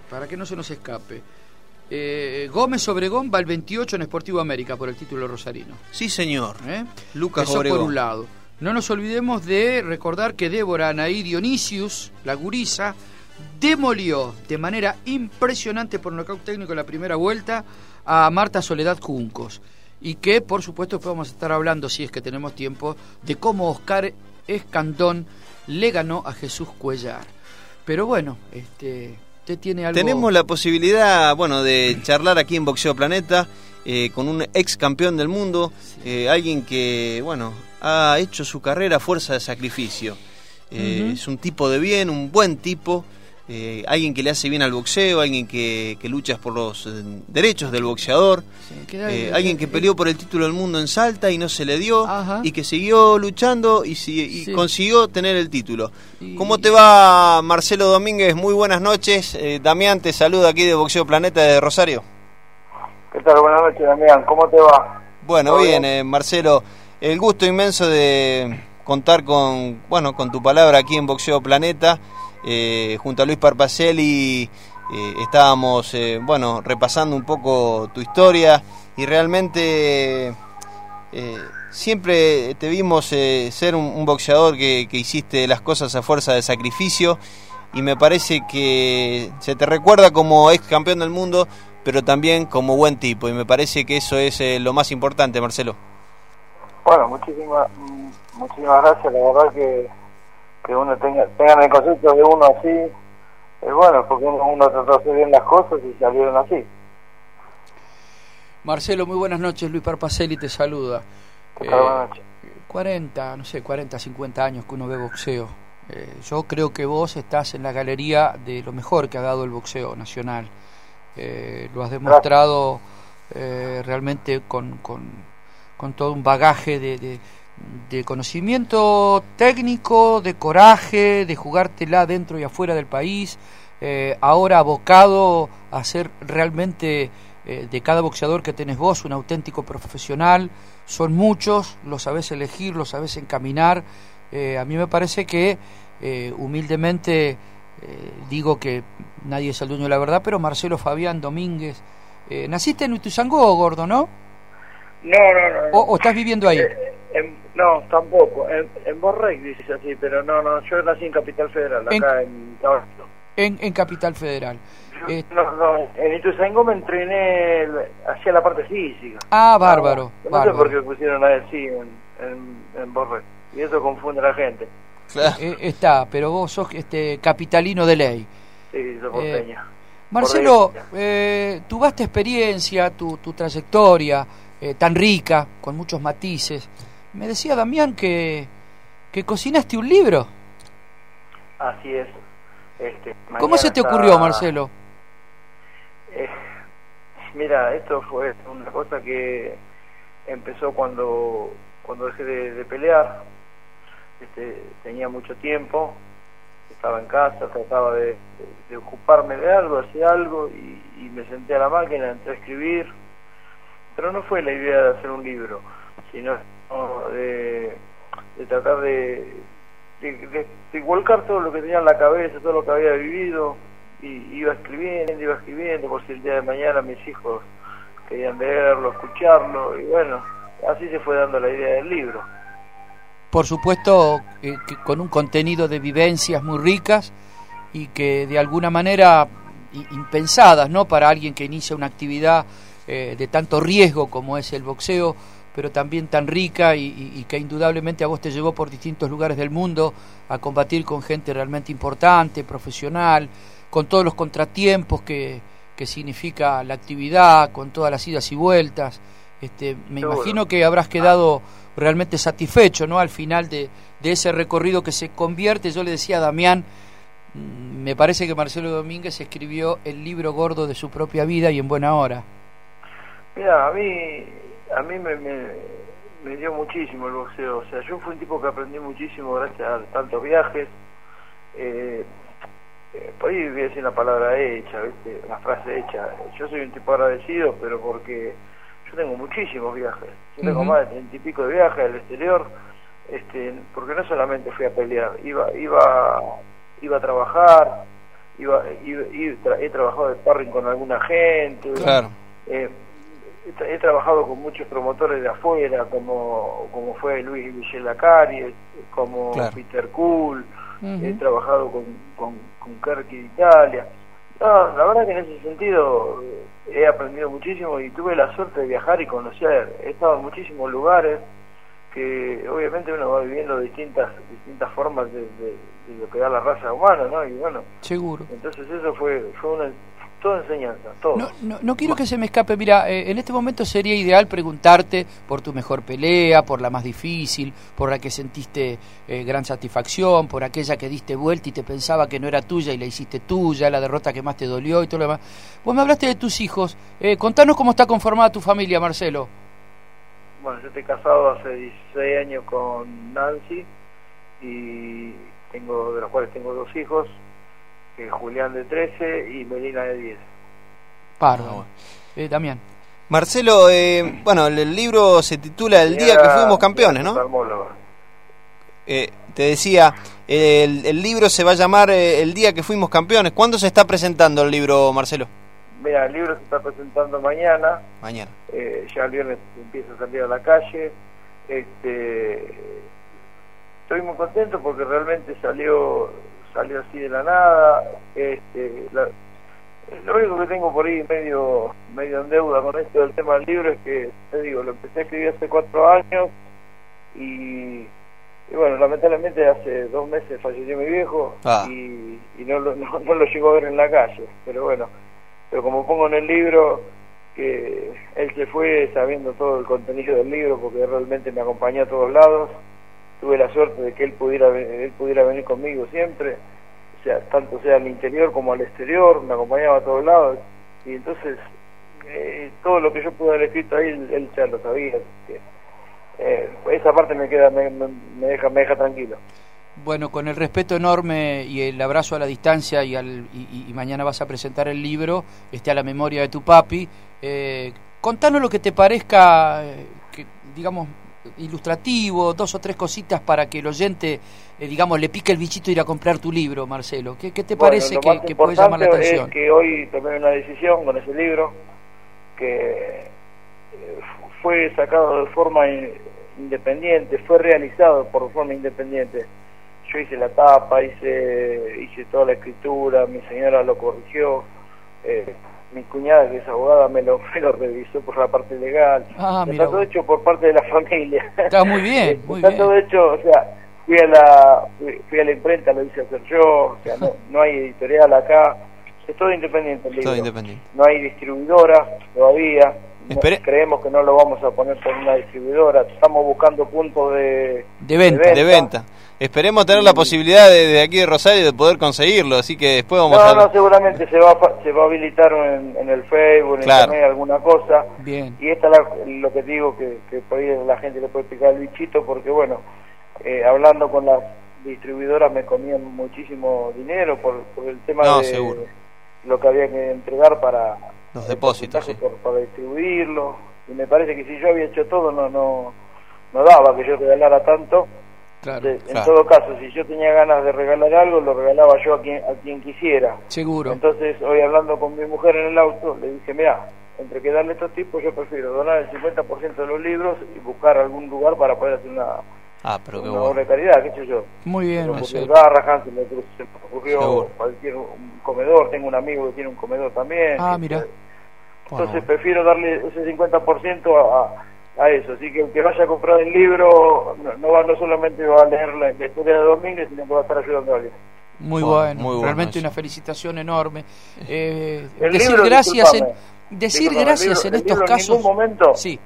B: para que no se nos escape. Eh, Gómez Obregón va el 28 en Sportivo América por el título rosarino.
A: Sí, señor.
B: ¿eh?
A: Lucas
B: Eso por un lado. No nos olvidemos de recordar que Débora Anaí Dionisius, la gurisa, demolió de manera impresionante por nocaut técnico en la primera vuelta a Marta Soledad Juncos. Y que, por supuesto, a estar hablando, si es que tenemos tiempo, de cómo Oscar Escandón le ganó a Jesús Cuellar. Pero bueno, este, usted tiene algo...
A: Tenemos la posibilidad, bueno, de charlar aquí en Boxeo Planeta eh, con un ex campeón del mundo, eh, alguien que, bueno, ha hecho su carrera a fuerza de sacrificio. Eh. Es un tipo de bien, un buen tipo, eh, alguien que le hace bien al boxeo, alguien que, que lucha por los eh, derechos del boxeador,
B: Sí,
A: eh, alguien que peleó por el título del mundo en Salta y no se le dio,
B: Ajá.
A: y que siguió luchando y, si- y
B: Sí.
A: consiguió tener el título.
B: Y-
A: ¿Cómo te va Marcelo Domínguez? Muy buenas noches. Eh, Damián te saluda aquí de Boxeo Planeta de Rosario.
D: ¿Qué tal? Buenas noches, Damián. ¿Cómo te va?
A: Bueno,
D: ¿Todo
A: bien,
D: bien?
A: eh, Marcelo. El gusto inmenso de contar con, bueno, con tu palabra aquí en Boxeo Planeta. Eh, junto a Luis Parpacelli eh, estábamos, eh, bueno, repasando un poco tu historia y realmente eh, siempre te vimos ser un, un boxeador que, que hiciste las cosas a fuerza de sacrificio y me parece que se te recuerda como ex campeón del mundo, pero también como buen tipo y me parece que eso es lo más importante, Marcelo.
D: Bueno, muchísimas mm, muchísimas gracias. La verdad que, que uno tenga, tengan el concepto de uno así, es bueno, porque uno, uno trató de hacer bien las cosas y salieron así.
B: Marcelo, muy buenas noches. Luis Parpacelli te saluda. Eh,
D: Buenas noches.
B: 40, no sé, 40, 50 años que uno ve boxeo. Eh, yo creo que vos estás en la galería de lo mejor que ha dado el boxeo nacional. Eh, lo has demostrado eh, realmente con, con, con todo un bagaje de, de, de conocimiento técnico, de coraje, de jugártela dentro y afuera del país. Eh, ahora abocado a ser realmente eh, de cada boxeador que tenés vos un auténtico profesional. Son muchos, lo sabés elegir, lo sabés encaminar. Eh, a mí me parece que humildemente digo que nadie es el dueño de la verdad, pero Marcelo Fabián Domínguez, naciste en Ituzaingó, gordo, ¿no?
D: No, no, no.
B: O, o estás viviendo ahí?
D: Eh, en- no, tampoco. En, en Borrec dices así, pero no, no. Yo nací en Capital Federal,
B: En-
D: acá en Caballito.
B: En, en Capital Federal. Eh,
D: No, no, en Ituzaingó me entrené hacia la parte física.
B: ah, bárbaro,
D: No,
B: bárbaro.
D: sé por qué pusieron así en, en, Borrec. Y eso confunde a la gente.
A: Claro.
B: Eh, está, pero vos sos este capitalino de ley.
D: Sí, soy porteña.
B: Marcelo, eh, tu vasta experiencia, tu, tu trayectoria eh, tan rica, con muchos matices. Me decía Damián que, que cocinaste un libro.
D: Así es. Este,
B: ¿Cómo se te ocurrió,
D: está-
B: Marcelo?
D: Eh, mira, esto fue una cosa que empezó cuando cuando dejé de, de pelear. Este, tenía mucho tiempo, estaba en casa, trataba de, de- de ocuparme de algo, hacía algo y, y me senté a la máquina, entré a escribir. Pero no fue la idea de hacer un libro, sino de, de tratar de, de, de- volcar todo lo que tenía en la cabeza, todo lo que había vivido, y iba escribiendo, iba escribiendo, por si el día de mañana mis hijos querían leerlo, escucharlo, y bueno, así se fue dando la idea del libro.
B: Por supuesto, eh, con un contenido de vivencias muy ricas y que de alguna manera impensadas, ¿no? Para alguien que inicia una actividad eh, de tanto riesgo como es el boxeo, pero también tan rica y, y- y que indudablemente a vos te llevó por distintos lugares del mundo a combatir con gente realmente importante, profesional, con todos los contratiempos que, que significa la actividad, con todas las idas y vueltas. Este, me
D: Seguro.
B: imagino que habrás quedado realmente satisfecho ¿no? al final de, de ese recorrido que se convierte, yo le decía a Damián, mm, me parece que Marcelo Domínguez escribió el libro gordo de su propia vida y en buena hora.
D: Mira, a mí, a mí me, me, me dio muchísimo el boxeo. O sea, yo fui un tipo que aprendí muchísimo gracias a tantos viajes. Eh, eh, por ahí voy a decir una palabra hecha, ¿viste? una frase hecha. Yo soy un tipo agradecido, pero porque yo tengo muchísimos viajes. Yo tengo más de treinta y pico de viajes al exterior, este, porque no solamente fui a pelear, iba, iba, iba a trabajar, iba, iba- iba- tra- he trabajado de sparring con alguna gente.
A: Claro.
D: Eh, he, tra- he trabajado con muchos promotores de afuera, como, como fue Luis Michel Lacari, como
A: Claro.
D: Peter Cool,
B: Ujú.
D: he trabajado con, con, con Kerky de Italia. No, la verdad que en ese sentido eh, he aprendido muchísimo y tuve la suerte de viajar y conocer. He estado en muchísimos lugares que obviamente uno va viviendo distintas distintas formas de, de- de lo que da la raza humana, ¿no? Y bueno,
B: Seguro.
D: entonces eso fue fue una toda enseñanza, todo.
B: No, no, no quiero que se me escape. Mira, eh, en este momento sería ideal preguntarte por tu mejor pelea, por la más difícil, por la que sentiste eh, gran satisfacción, por aquella que diste vuelta y te pensaba que no era tuya y la hiciste tuya, la derrota que más te dolió y todo lo demás. Vos me hablaste de tus hijos. Eh, contanos cómo está conformada tu familia, Marcelo.
D: Bueno, yo estoy casado hace 16 años con Nancy y tengo de los cuales tengo dos hijos, que Julián de 13 y Melina de 10.
B: Pardo.
A: Ah.
B: Eh, Damián.
A: Marcelo, eh, bueno, el libro se titula El día que fuimos campeones, ¿no? Eh, te decía, el, el libro se va a llamar eh, El día que fuimos campeones. ¿Cuándo se está presentando el libro, Marcelo?
D: Mira, el libro se está presentando mañana,
A: Mañana.
D: eh, ya el viernes empieza a salir a la calle. Este, estoy muy contento porque realmente salió salió así de la nada. Este, la- lo único que tengo por ahí medio medio en deuda con esto del tema del libro es que, te digo, lo empecé a escribir hace cuatro años y, y bueno, lamentablemente hace dos meses falleció mi viejo
A: Ah.
D: y, y no, lo, [laughs] no, no lo llegó a ver en la calle, pero bueno, pero como pongo en el libro que él se fue sabiendo todo el contenido del libro porque realmente me acompañó a todos lados, tuve la suerte de que él pudiera él pudiera venir conmigo siempre, o sea, tanto sea al interior como al exterior, me acompañaba a todos lados y entonces eh, todo lo que yo pude haber escrito ahí él, ya lo sabía, que, eh, esa parte me queda me, me- deja me deja tranquilo.
B: Bueno, con el respeto enorme y el abrazo a la distancia y, al, y- y mañana vas a presentar el libro, este a la memoria de tu papi. Eh, contanos lo que te parezca, eh, que, digamos, ilustrativo, dos o tres cositas para que el oyente, eh, digamos, le pique el bichito ir a comprar tu libro, Marcelo. ¿Qué, qué te
D: Bueno,
B: parece que, puede llamar la atención?
D: Es que hoy tomé una decisión con ese libro que eh, fue sacado de forma in- independiente, fue realizado por forma independiente. Yo hice la tapa, hice hice toda la escritura, mi señora lo corrigió, eh, mi cuñada que es abogada me lo, [laughs] me lo revisó por la parte legal.
B: Ah,
D: Está todo hecho por parte de la familia.
B: Está muy bien, [laughs] muy
D: Está
B: bien.
D: todo hecho, o sea, fui a la fui, fui a la imprenta, lo hice hacer yo, o sea, no, [laughs] no hay editorial acá, es todo independiente el libro.
A: Todo independiente.
D: No hay distribuidora todavía, creemos que no lo vamos a poner por una distribuidora. Estamos buscando puntos de,
B: De venta.
A: De venta. Esperemos tener la posibilidad de, de aquí de Rosario de poder conseguirlo, así que después vamos
D: No,
A: a...
D: no, seguramente se va, se va a habilitar en, en el Facebook, en
A: Claro.
D: Internet, alguna cosa.
B: Bien.
D: Y esta es la- lo que digo que, que por ahí la gente le puede picar el bichito, porque bueno, eh, hablando con las distribuidoras me comían muchísimo dinero por, por el tema
A: No,
D: de
A: seguro.
D: lo que había que entregar para
A: Los
D: el
A: depósitos, sí.
D: por- para distribuirlo. Y me parece que si yo había hecho todo, no no no daba que yo regalara tanto.
B: Claro.
D: De- en
A: claro.
D: todo caso, si yo tenía ganas de regalar algo, lo regalaba yo a quien, a quien quisiera.
B: Seguro.
D: Entonces, hoy hablando con mi mujer en el auto, le dije, mira, entre que darle estos tipos, yo prefiero donar el 50% de los libros y buscar algún lugar para poder hacer una,
A: Ah, pero qué
D: una
A: bueno.
D: obra de caridad, qué sé yo.
B: Muy bien,
D: Se me ocurrió. Garrahan, se me ocurrió, se me ocurrió
A: Seguro.
D: cualquier un comedor, tengo un amigo que tiene un comedor también.
B: Ah, mira.
D: Entonces
A: Bueno.
D: prefiero darle ese 50% a, a, a eso, así que el que vaya a comprar el libro no, no va no solamente va a leer la, la historia de Domínguez, sino que va a estar ayudando a alguien.
B: Muy
A: Bueno,
B: bueno,
A: muy bueno
B: realmente
A: eso.
B: una felicitación enorme. [laughs] Eh,
D: El
B: decir
D: libro,
B: gracias en, decir gracias
D: el
B: en
D: libro-
B: estos
D: libro
B: casos.
D: En ningún momento,
B: Sí,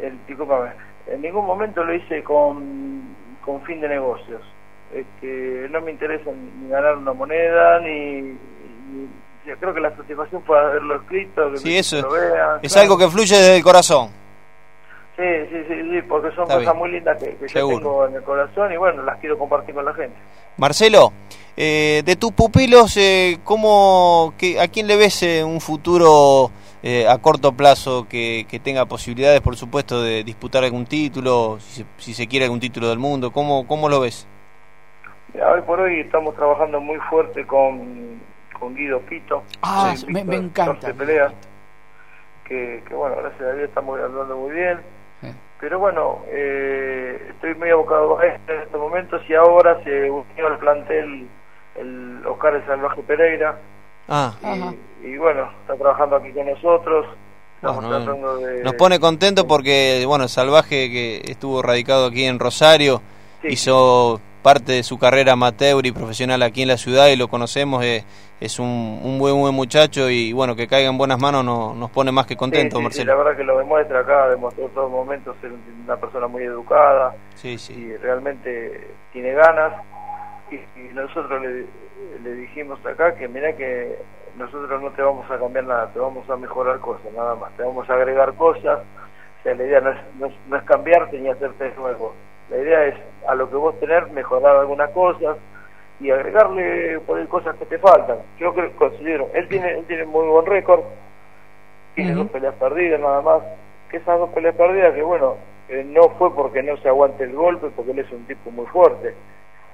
D: el, discúlpame, en ningún momento lo hice con, con fin de negocios. Este, no me interesa ni ganar una moneda, ni, ni- yo creo que la satisfacción fue haberlo escrito, que
A: Sí,
D: que
A: eso
D: lo vean.
A: Es
D: claro.
A: algo que fluye desde el corazón.
D: Sí, sí, sí, sí, porque son
A: Está
D: cosas
A: bien.
D: muy lindas que, que yo tengo en el corazón y bueno, las quiero compartir con la gente.
A: Marcelo, eh, de tus pupilos, eh, ¿cómo, qué- ¿a quién le ves eh, un futuro eh, a corto plazo que, que tenga posibilidades, por supuesto, de disputar algún título, si se, si se quiere algún título del mundo? ¿Cómo, cómo lo ves?
D: Mira, hoy por hoy estamos trabajando muy fuerte con, con Guido Pito.
B: Ah,
D: Sí,
B: me- encanta.
D: 14 peleas. Que, que bueno, gracias a Dios estamos andando muy bien. Pero bueno, eh, estoy muy abocado a esto en estos momentos y ahora se unió al plantel el Oscar el Salvaje Pereira.
A: Ah.
D: Y, y bueno, está trabajando aquí con nosotros. Estamos
A: Bueno,
D: tratando de...
A: nos pone contento porque, bueno, Salvaje, que estuvo radicado aquí en Rosario,
D: Sí.
A: hizo parte de su carrera amateur y profesional aquí en la ciudad y lo conocemos, eh, es un, un buen buen muchacho y bueno, que caiga en buenas manos no- nos pone más que contentos,
D: Sí, sí, sí,
A: Marcelo.
D: la verdad que lo demuestra acá, demostró en todos momentos ser una persona muy educada
A: Sí, sí.
D: y realmente tiene ganas. Y, nosotros le, le dijimos acá que mira que nosotros no te vamos a cambiar nada, te vamos a mejorar cosas, nada más, te vamos a agregar cosas. O sea, la idea no es, no es, no es cambiarte ni hacerte nuevo. La idea es a lo que vos tenés mejorar algunas cosas y agregarle por cosas que te faltan. Yo creo considero, él tiene, él tiene muy buen récord, tiene dos peleas perdidas nada más, que esas dos peleas perdidas que bueno, eh, no fue porque no se aguante el golpe, porque él es un tipo muy fuerte.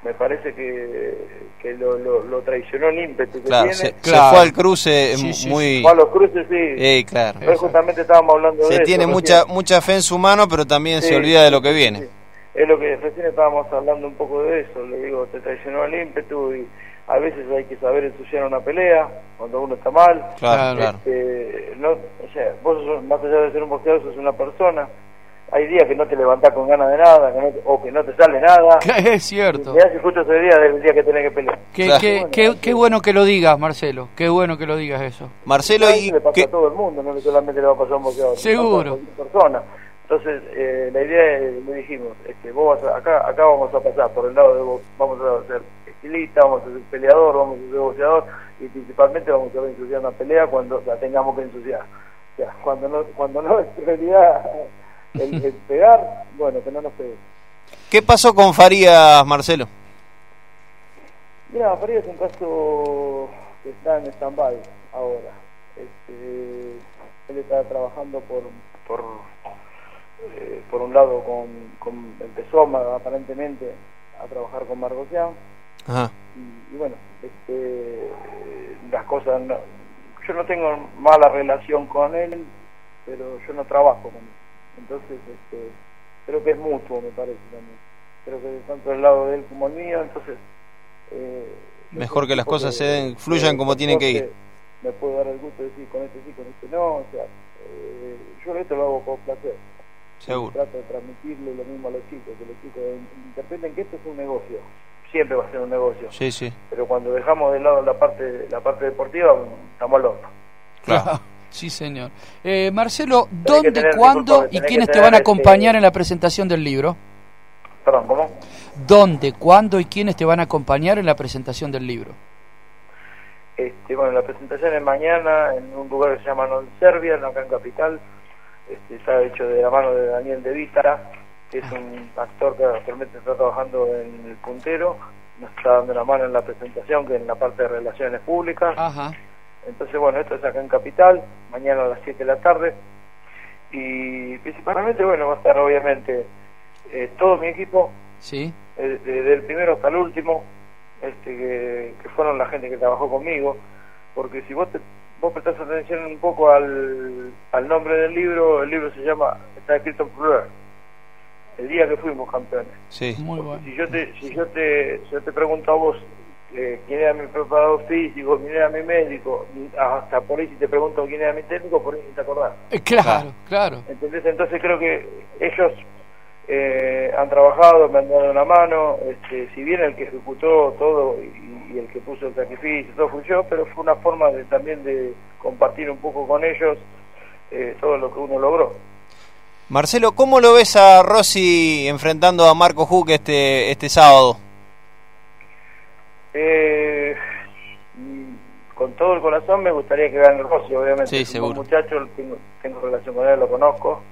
D: Me parece que, que lo, lo, lo traicionó el ímpetu que
A: Claro,
D: tiene.
A: se, se
B: Claro.
A: fue al cruce
B: Sí,
A: mu-
B: sí,
A: muy...
D: A los cruces sí.
A: Eh, claro.
D: Hoy justamente estábamos hablando de
A: Se
D: eso
A: tiene
D: recién.
A: mucha mucha fe en su mano, pero también se olvida de lo que viene.
D: sí. Es lo que recién estábamos hablando un poco de eso. Le digo, te traicionó el ímpetu y a veces hay que saber ensuciar una pelea cuando uno está mal.
A: Claro, claro.
D: Este, no, o sea, vos sos, más allá de ser un boxeador, sos una persona. Hay días que no te levantás con ganas de nada, que no te- o que no te sale nada. [laughs]
B: es cierto.
D: Me hace justo ese día del día que tenés que pelear.
B: Qué,
A: Claro.
B: qué- qué- qué bueno que lo digas, Marcelo. Qué bueno que lo digas eso.
A: Marcelo,
D: Eso
A: y
D: le pasa
A: qué-
D: a todo el mundo, no solamente le va a pasar a un boxeador.
B: Seguro.
D: a persona. Entonces, eh, la idea es, le dijimos, es que vos vas a- acá, acá vamos a pasar por el lado de vos, vamos a ser estilista, vamos a ser peleador, vamos a ser boxeador y principalmente vamos a ensuciar una pelea cuando la tengamos que ensuciar. O sea, cuando no, cuando no es prioridad el, el pegar, bueno, que no nos pegue.
A: ¿qué pasó con Farías, Marcelo?
D: Mira, Farid es un caso que está en stand-by ahora. Este, él está trabajando por por eh, por un lado con, con empezó aparentemente a trabajar con Margocián
A: Ajá.
D: y, y bueno, este, las cosas no- yo no tengo mala relación con él, pero yo no trabajo con él. Entonces, este, creo que es mutuo, me parece también. Creo que tanto el lado de él como el mío, entonces... eh,
A: Mejor que las cosas se den- fluyan como tienen que ir.
D: Me puedo dar el gusto de decir con este sí, con este no, o sea, eh, yo esto lo hago con placer.
A: Seguro.
D: Trato de transmitirle lo mismo a los chicos, que los chicos interpreten que esto es un negocio. Siempre va a ser un negocio.
A: Sí, sí.
D: Pero cuando dejamos de lado la parte la parte deportiva, estamos horno.
A: Claro. [laughs]
B: Sí, señor. Eh, Marcelo, ¿dónde,
D: tener,
B: cuándo y quiénes te van a
D: este,
B: acompañar en la presentación del libro?
D: Perdón, ¿cómo?
B: ¿Dónde, cuándo y quiénes te van a acompañar en la presentación del libro?
D: Este, bueno, la presentación es mañana en un lugar que se llama Non Serbia, en acá en Capital. Este, está hecho de la mano de Daniel De Vítara, que es un actor que actualmente está trabajando en El Puntero. Nos está dando la mano en la presentación, que en la parte de relaciones públicas.
B: Ajá.
D: Entonces, bueno, esto es acá en Capital, mañana a las 7 de la tarde. Y principalmente, bueno, va a estar obviamente eh, todo mi equipo,
B: Sí.
D: eh, desde el primero hasta el último, este, que, que fueron la gente que trabajó conmigo, porque si vos te, vos prestás atención un poco al, al nombre del libro, el libro se llama, está escrito en plural, el día que fuimos campeones.
A: Sí.
B: Muy bueno.
D: Si yo te, si yo te, si yo te pregunto a vos eh, quién era mi preparador físico, quién era mi médico, hasta por ahí si te pregunto quién era mi técnico, por ahí ni te acordás.
B: Eh, claro, claro.
D: ¿Entendés? Entonces creo que ellos eh, han trabajado, me han dado una mano, este, si bien el que ejecutó todo y, y el que puso el sacrificio, todo fui yo, pero fue una forma de, también de compartir un poco con ellos eh, todo lo que uno logró.
A: Marcelo, ¿cómo lo ves a Rossi enfrentando a Marco Huck este, este sábado?
D: Eh, mm, con todo el corazón me gustaría que gane Rossi, obviamente.
A: Sí, seguro.
D: muchacho, tengo, tengo relación con él, lo conozco.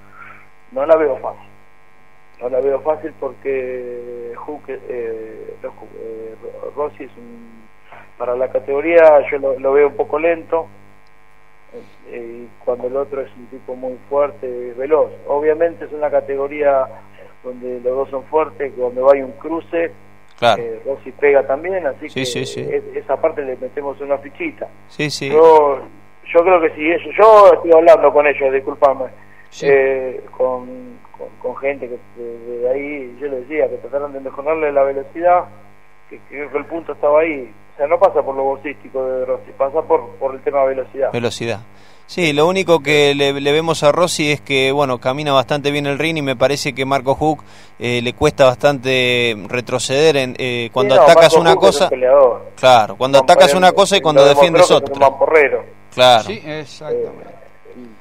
D: No la veo fácil. No la veo fácil porque Hook, eh, los- eh, Rossi es un, para la categoría yo lo, lo veo un poco lento. eh, y cuando el otro es un tipo muy fuerte y veloz. Obviamente es una categoría donde los dos son fuertes, donde va hay un cruce,
A: Claro.
D: eh, Rossi pega también, así
A: Sí,
D: que
A: sí, sí.
D: es- esa parte le metemos una fichita.
A: Sí, sí.
D: Yo, yo creo que si ellos, yo estoy hablando con ellos, disculpame,
B: Sí.
D: eh, con, con, con gente que de, de ahí, yo les decía que trataron de mejorarle la velocidad, que creo que el punto estaba ahí. O sea, no pasa por lo bolsístico de Rossi, pasa por, por el tema de velocidad.
A: Velocidad. Sí, lo único que le, le vemos a Rossi es que, bueno, camina bastante bien el ring y me parece que Marco Huck eh, le cuesta bastante retroceder en, eh, cuando
D: Sí, no,
A: atacas
D: Marco
A: una
D: Huck es un
A: cosa. Claro, cuando atacas una cosa y cuando defiendes
D: un
A: otra.
D: mamporrero.
A: Claro.
B: Sí, exactamente.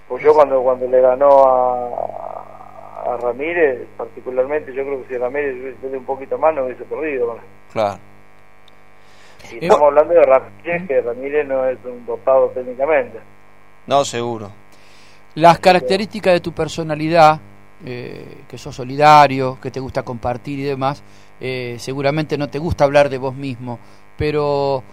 D: Pues yo cuando cuando le ganó a, a Ramírez, particularmente, yo creo que si Ramírez hubiese tenido un poquito más no hubiese perdido.
A: Claro.
D: Y estamos hablando de Ramírez, que Ramírez no es un dotado técnicamente.
A: No, seguro.
B: Las características de tu personalidad, eh, que sos solidario, que te gusta compartir y demás, eh, seguramente no te gusta hablar de vos mismo, pero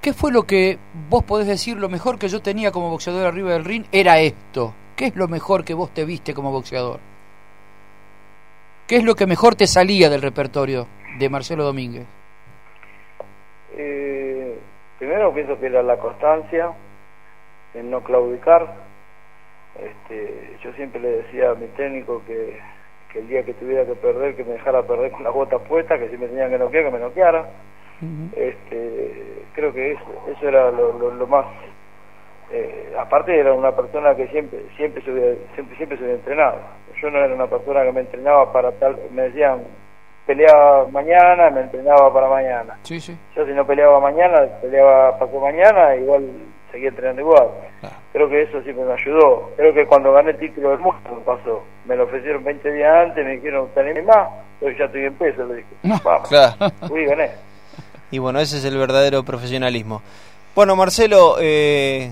B: ¿qué fue lo que vos podés decir? Lo mejor que yo tenía como boxeador arriba del ring era esto. ¿Qué es lo mejor que vos te viste como boxeador? ¿Qué es lo que mejor te salía del repertorio de Marcelo Domínguez?
D: Eh, primero pienso que era la constancia, el no claudicar. Este, yo siempre le decía a mi técnico que, que el día que tuviera que perder, que me dejara perder con las botas puestas, que si me tenían que noquear, que me noqueara. este, creo que eso, eso era lo, lo- lo más eh, aparte era una persona que siempre siempre se había, siempre siempre se había entrenado yo no era una persona que me entrenaba para tal me decían peleaba mañana me entrenaba para mañana
B: Sí, sí.
D: yo si no peleaba mañana peleaba pasó mañana igual seguía entrenando igual.
A: Claro.
D: creo que eso siempre me ayudó. Creo que cuando gané el título del mundo me pasó. Me lo ofrecieron 20 días antes me dijeron tenés más pero ya estoy en peso le dije. Vamos.
A: Claro.
D: fui y gané. [laughs]
A: Y bueno, ese es el verdadero profesionalismo. Bueno, Marcelo, eh,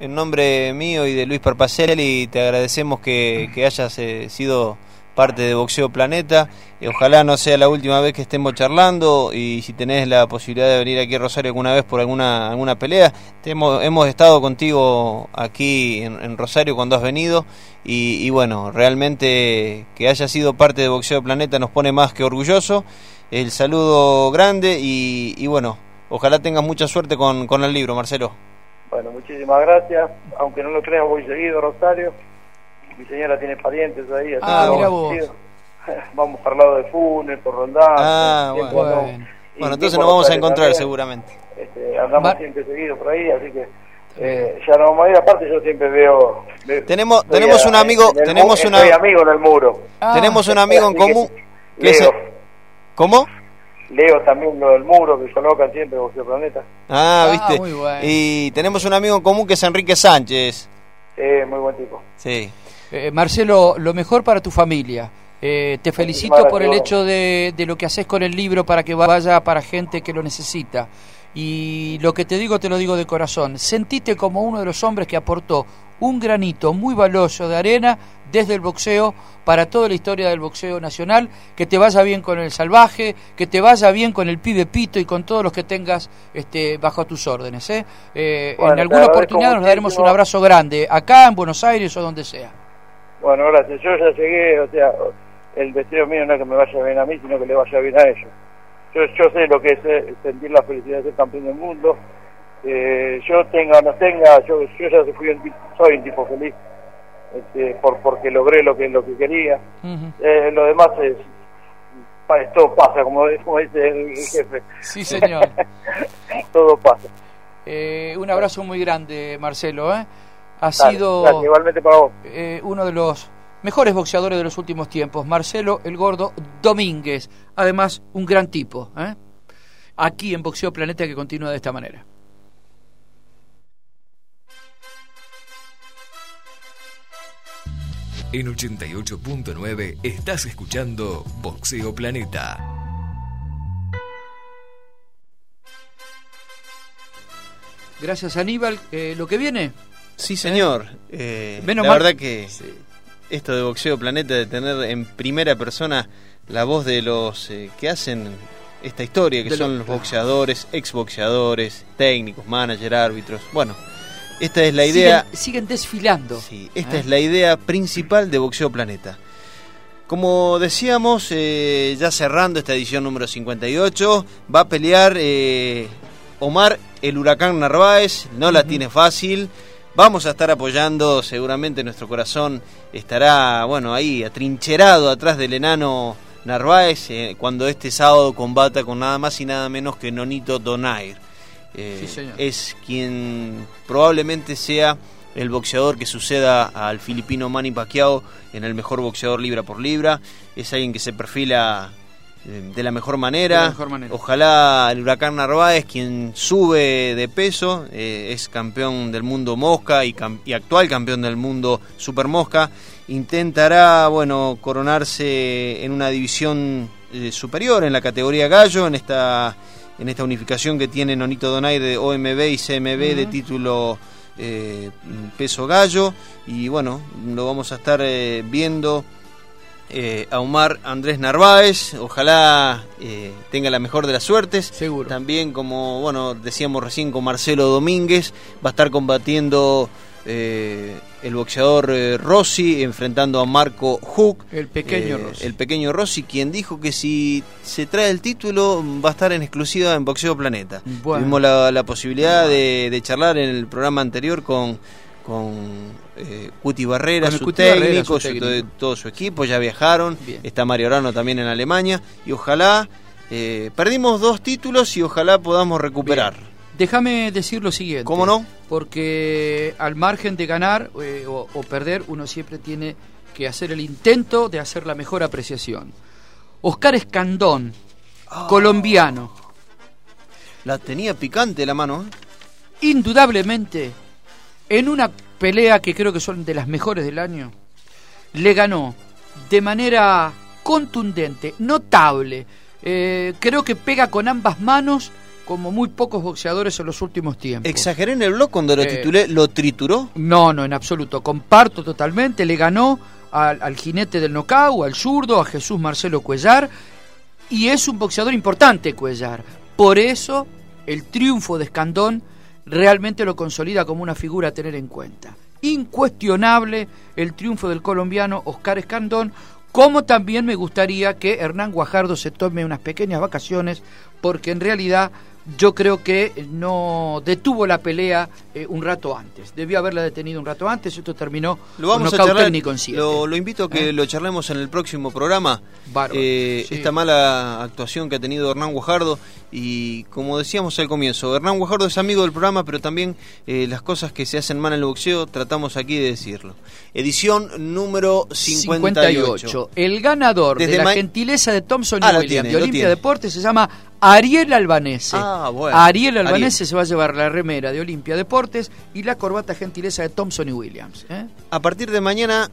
A: en nombre mío y de Luis Parpacelli, te agradecemos que, que hayas eh, sido parte de Boxeo Planeta. Eh, ojalá no sea la última vez que estemos charlando y si tenés la posibilidad de venir aquí a Rosario alguna vez por alguna alguna pelea, te hemos, hemos estado contigo aquí en, en Rosario cuando has venido y, bueno, realmente que hayas sido parte de Boxeo Planeta nos pone más que orgulloso. El saludo grande y, y bueno, ojalá tengas mucha suerte con, con el libro, Marcelo.
D: Bueno, muchísimas gracias. Aunque no lo creas, voy seguido, Rosario. Mi señora tiene parientes ahí. así
B: Ah,
D: que
B: mira
D: vamos
B: vos. [laughs]
D: Vamos para el lado de Funes, por Roldán.
A: Ah, bueno.
B: Bueno.
A: entonces nos vamos a encontrar
D: también.
A: seguramente.
D: Este, andamos siempre seguido por ahí, así que eh, ya no vamos a ir. Aparte, yo siempre veo. veo-
A: Tenemos- tenemos
D: a-
A: un amigo-
D: en el
A: tenemos
D: Estoy amigo en el muro.
B: Ah,
A: Tenemos un amigo en
D: que
A: común. que es-
D: Leo,
A: ¿Cómo?
D: leo también lo del muro que colocan siempre Boxeo Planeta.
A: Ah,
B: Ah,
A: viste.
B: muy bueno.
A: Y tenemos un amigo en común que es Enrique Sánchez.
D: Eh, muy buen tipo.
A: Sí.
B: Eh, Marcelo, lo mejor para tu familia. Eh, te felicito
D: Muchísimas
B: por el hecho de, de lo que haces con el libro para que vaya para gente que lo necesita. Y lo que te digo, te lo digo de corazón. Sentite como uno de los hombres que aportó un granito muy valioso de arena desde el boxeo para toda la historia del boxeo nacional. Que te vaya bien con el salvaje, que te vaya bien con el pibe Pito y con todos los que tengas este, bajo tus órdenes. ¿eh? Eh,
D: Bueno,
B: en alguna oportunidad nos daremos un abrazo grande, acá en Buenos Aires o donde sea.
D: Bueno, gracias. Yo ya llegué, o sea, el deseo mío no es que me vaya bien a mí, sino que le vaya bien a ellos. Yo, yo sé lo que es eh, sentir la felicidad de ser campeón del mundo. Eh, yo tenga o no tenga, yo, yo ya fui un, soy un tipo feliz este, por porque logré lo que lo que quería. Eh, lo demás es, esto pasa, como, como dice el, el jefe.
B: Sí, señor. [laughs]
D: Todo pasa.
B: Eh, un abrazo muy grande, Marcelo. ¿eh? Ha
D: Dale,
B: sido
D: gracias, igualmente para vos.
B: eh, uno de los mejores boxeadores de los últimos tiempos, Marcelo el Gordo Domínguez. Además, un gran tipo. ¿eh? Aquí en Boxeo Planeta que continúa de esta manera.
C: En 88.9 estás escuchando Boxeo Planeta.
B: Gracias, Aníbal. Eh, lo que viene,
A: Sí, señor. Eh,
B: Menos
A: la
B: mal-
A: verdad que esto de Boxeo Planeta, de tener en primera persona la voz de los eh, que hacen esta historia, que
B: De
A: son
B: lo-
A: los boxeadores, exboxeadores, técnicos, manager, árbitros. Bueno, esta es la idea.
B: siguen, siguen desfilando.
A: Sí, esta
B: ¿eh?
A: es la idea principal de Boxeo Planeta. Como decíamos, eh, ya cerrando esta edición número 58, va a pelear eh, Omar el Huracán Narváez, no la tiene fácil. Vamos a estar apoyando, seguramente nuestro corazón estará, bueno, ahí atrincherado atrás del enano Narváez eh, cuando este sábado combata con nada más y nada menos que Nonito Donaire. Eh,
B: Sí, señor.
A: es quien probablemente sea el boxeador que suceda al filipino Manny Pacquiao en el mejor boxeador libra por libra. Es alguien que se perfila de la mejor manera.
B: De la mejor manera.
A: Ojalá el huracán Narváez, quien sube de peso, eh, es campeón del mundo mosca y, cam- y actual campeón del mundo super mosca, intentará, bueno, coronarse en una división eh, superior en la categoría gallo, en esta en esta unificación que tiene Nonito Donaire de OMB y CMB de título eh, peso gallo y bueno, lo vamos a estar viendo eh, a Omar Andrés Narváez, ojalá eh, tenga la mejor de las suertes.
B: Seguro.
A: También como, bueno, decíamos recién con Marcelo Domínguez, va a estar combatiendo eh, el boxeador eh, Rossi, enfrentando a Marco Hook.
B: El pequeño Rossi.
A: El pequeño Rossi, quien dijo que si se trae el título va a estar en exclusiva en Boxeo Planeta.
B: Bueno.
A: Tuvimos la, la posibilidad de, de charlar en el programa anterior con, con eh, Cuti Barrera,
B: Con
A: su
B: Cuti
A: técnico,
B: su
A: su-
B: técnico.
A: todo su equipo, ya viajaron.
B: Bien.
A: Está Mario Orano también en Alemania. Y ojalá, eh, perdimos dos títulos y ojalá podamos recuperar.
B: Déjame decir lo siguiente.
A: ¿Cómo no?
B: Porque al margen de ganar eh, o, o perder, uno siempre tiene que hacer el intento de hacer la mejor apreciación. Oscar Escandón,
A: Ah.
B: colombiano,
A: La tenía picante la mano. ¿eh?
B: indudablemente, en una pelea que creo que son de las mejores del año, le ganó de manera contundente, notable. Eh, creo que pega con ambas manos como muy pocos boxeadores en los últimos tiempos.
A: Exageré en el blog cuando lo
B: Eh.
A: titulé, lo trituró.
B: No, no, en absoluto. Comparto totalmente. Le ganó al, al jinete del Nocau, al zurdo, a Jesús Marcelo Cuellar. Y es un boxeador importante, Cuellar. Por eso, el triunfo de Escandón realmente lo consolida como una figura a tener en cuenta. Incuestionable el triunfo del colombiano Oscar Escandón. Como también me gustaría que Hernán Guajardo se tome unas pequeñas vacaciones, porque en realidad yo creo que no detuvo la pelea eh, un rato antes. Debió haberla detenido un rato antes. Esto terminó
A: Lo vamos
B: con
A: a charlar.
B: en siete.
A: Lo, lo invito a que
B: ¿Eh?
A: lo charlemos en el próximo programa. Eh,
B: sí.
A: Esta mala actuación que ha tenido Hernán Guajardo. Y como decíamos al comienzo, Hernán Guajardo es amigo del programa, pero también eh, las cosas que se hacen mal en el boxeo, tratamos aquí de decirlo. Edición número 58.
B: 58. El ganador
A: Desde
B: de la gentileza de Thompson y
A: Ah,
B: Williams
A: tiene,
B: de Olimpia. Deportes se llama Ariel Albanese.
A: Ah, bueno.
B: Ariel Albanese
A: Ariel.
B: se va a llevar la remera de Olimpia Deportes y la corbata gentileza de Thompson y Williams. ¿eh?
A: A partir de mañana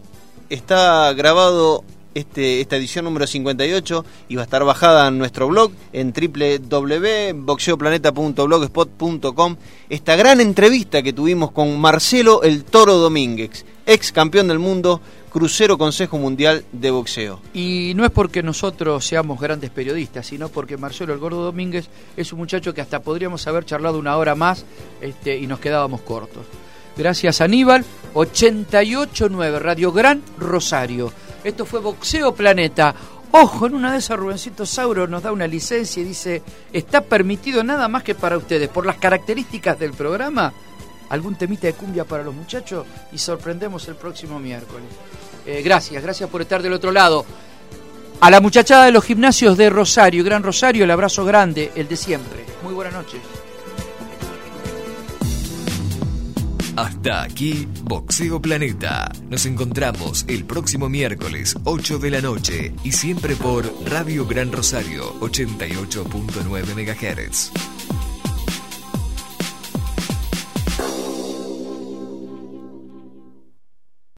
A: está grabado este, esta edición número 58 y va a estar bajada en nuestro blog en www.boxeoplaneta.blogspot.com esta gran entrevista que tuvimos con Marcelo el Toro Domínguez, ex campeón del mundo, crucero Consejo Mundial de Boxeo.
B: Y no es porque nosotros seamos grandes periodistas, sino porque Marcelo el Gordo Domínguez es un muchacho que hasta podríamos haber charlado una hora más este, y nos quedábamos cortos. Gracias Aníbal, 889 Radio Gran Rosario. Esto fue Boxeo Planeta. Ojo, en una de esas Rubencito Sauro nos da una licencia y dice, está permitido nada más que para ustedes, por las características del programa, algún temita de cumbia para los muchachos y sorprendemos el próximo miércoles. Eh, gracias, gracias por estar del otro lado. A la muchachada de los gimnasios de Rosario, Gran Rosario, el abrazo grande, el de siempre. Muy buenas noches.
C: Hasta aquí, Boxeo Planeta. Nos encontramos el próximo miércoles, 8 de la noche, y siempre por Radio Gran Rosario, 88.9 MHz.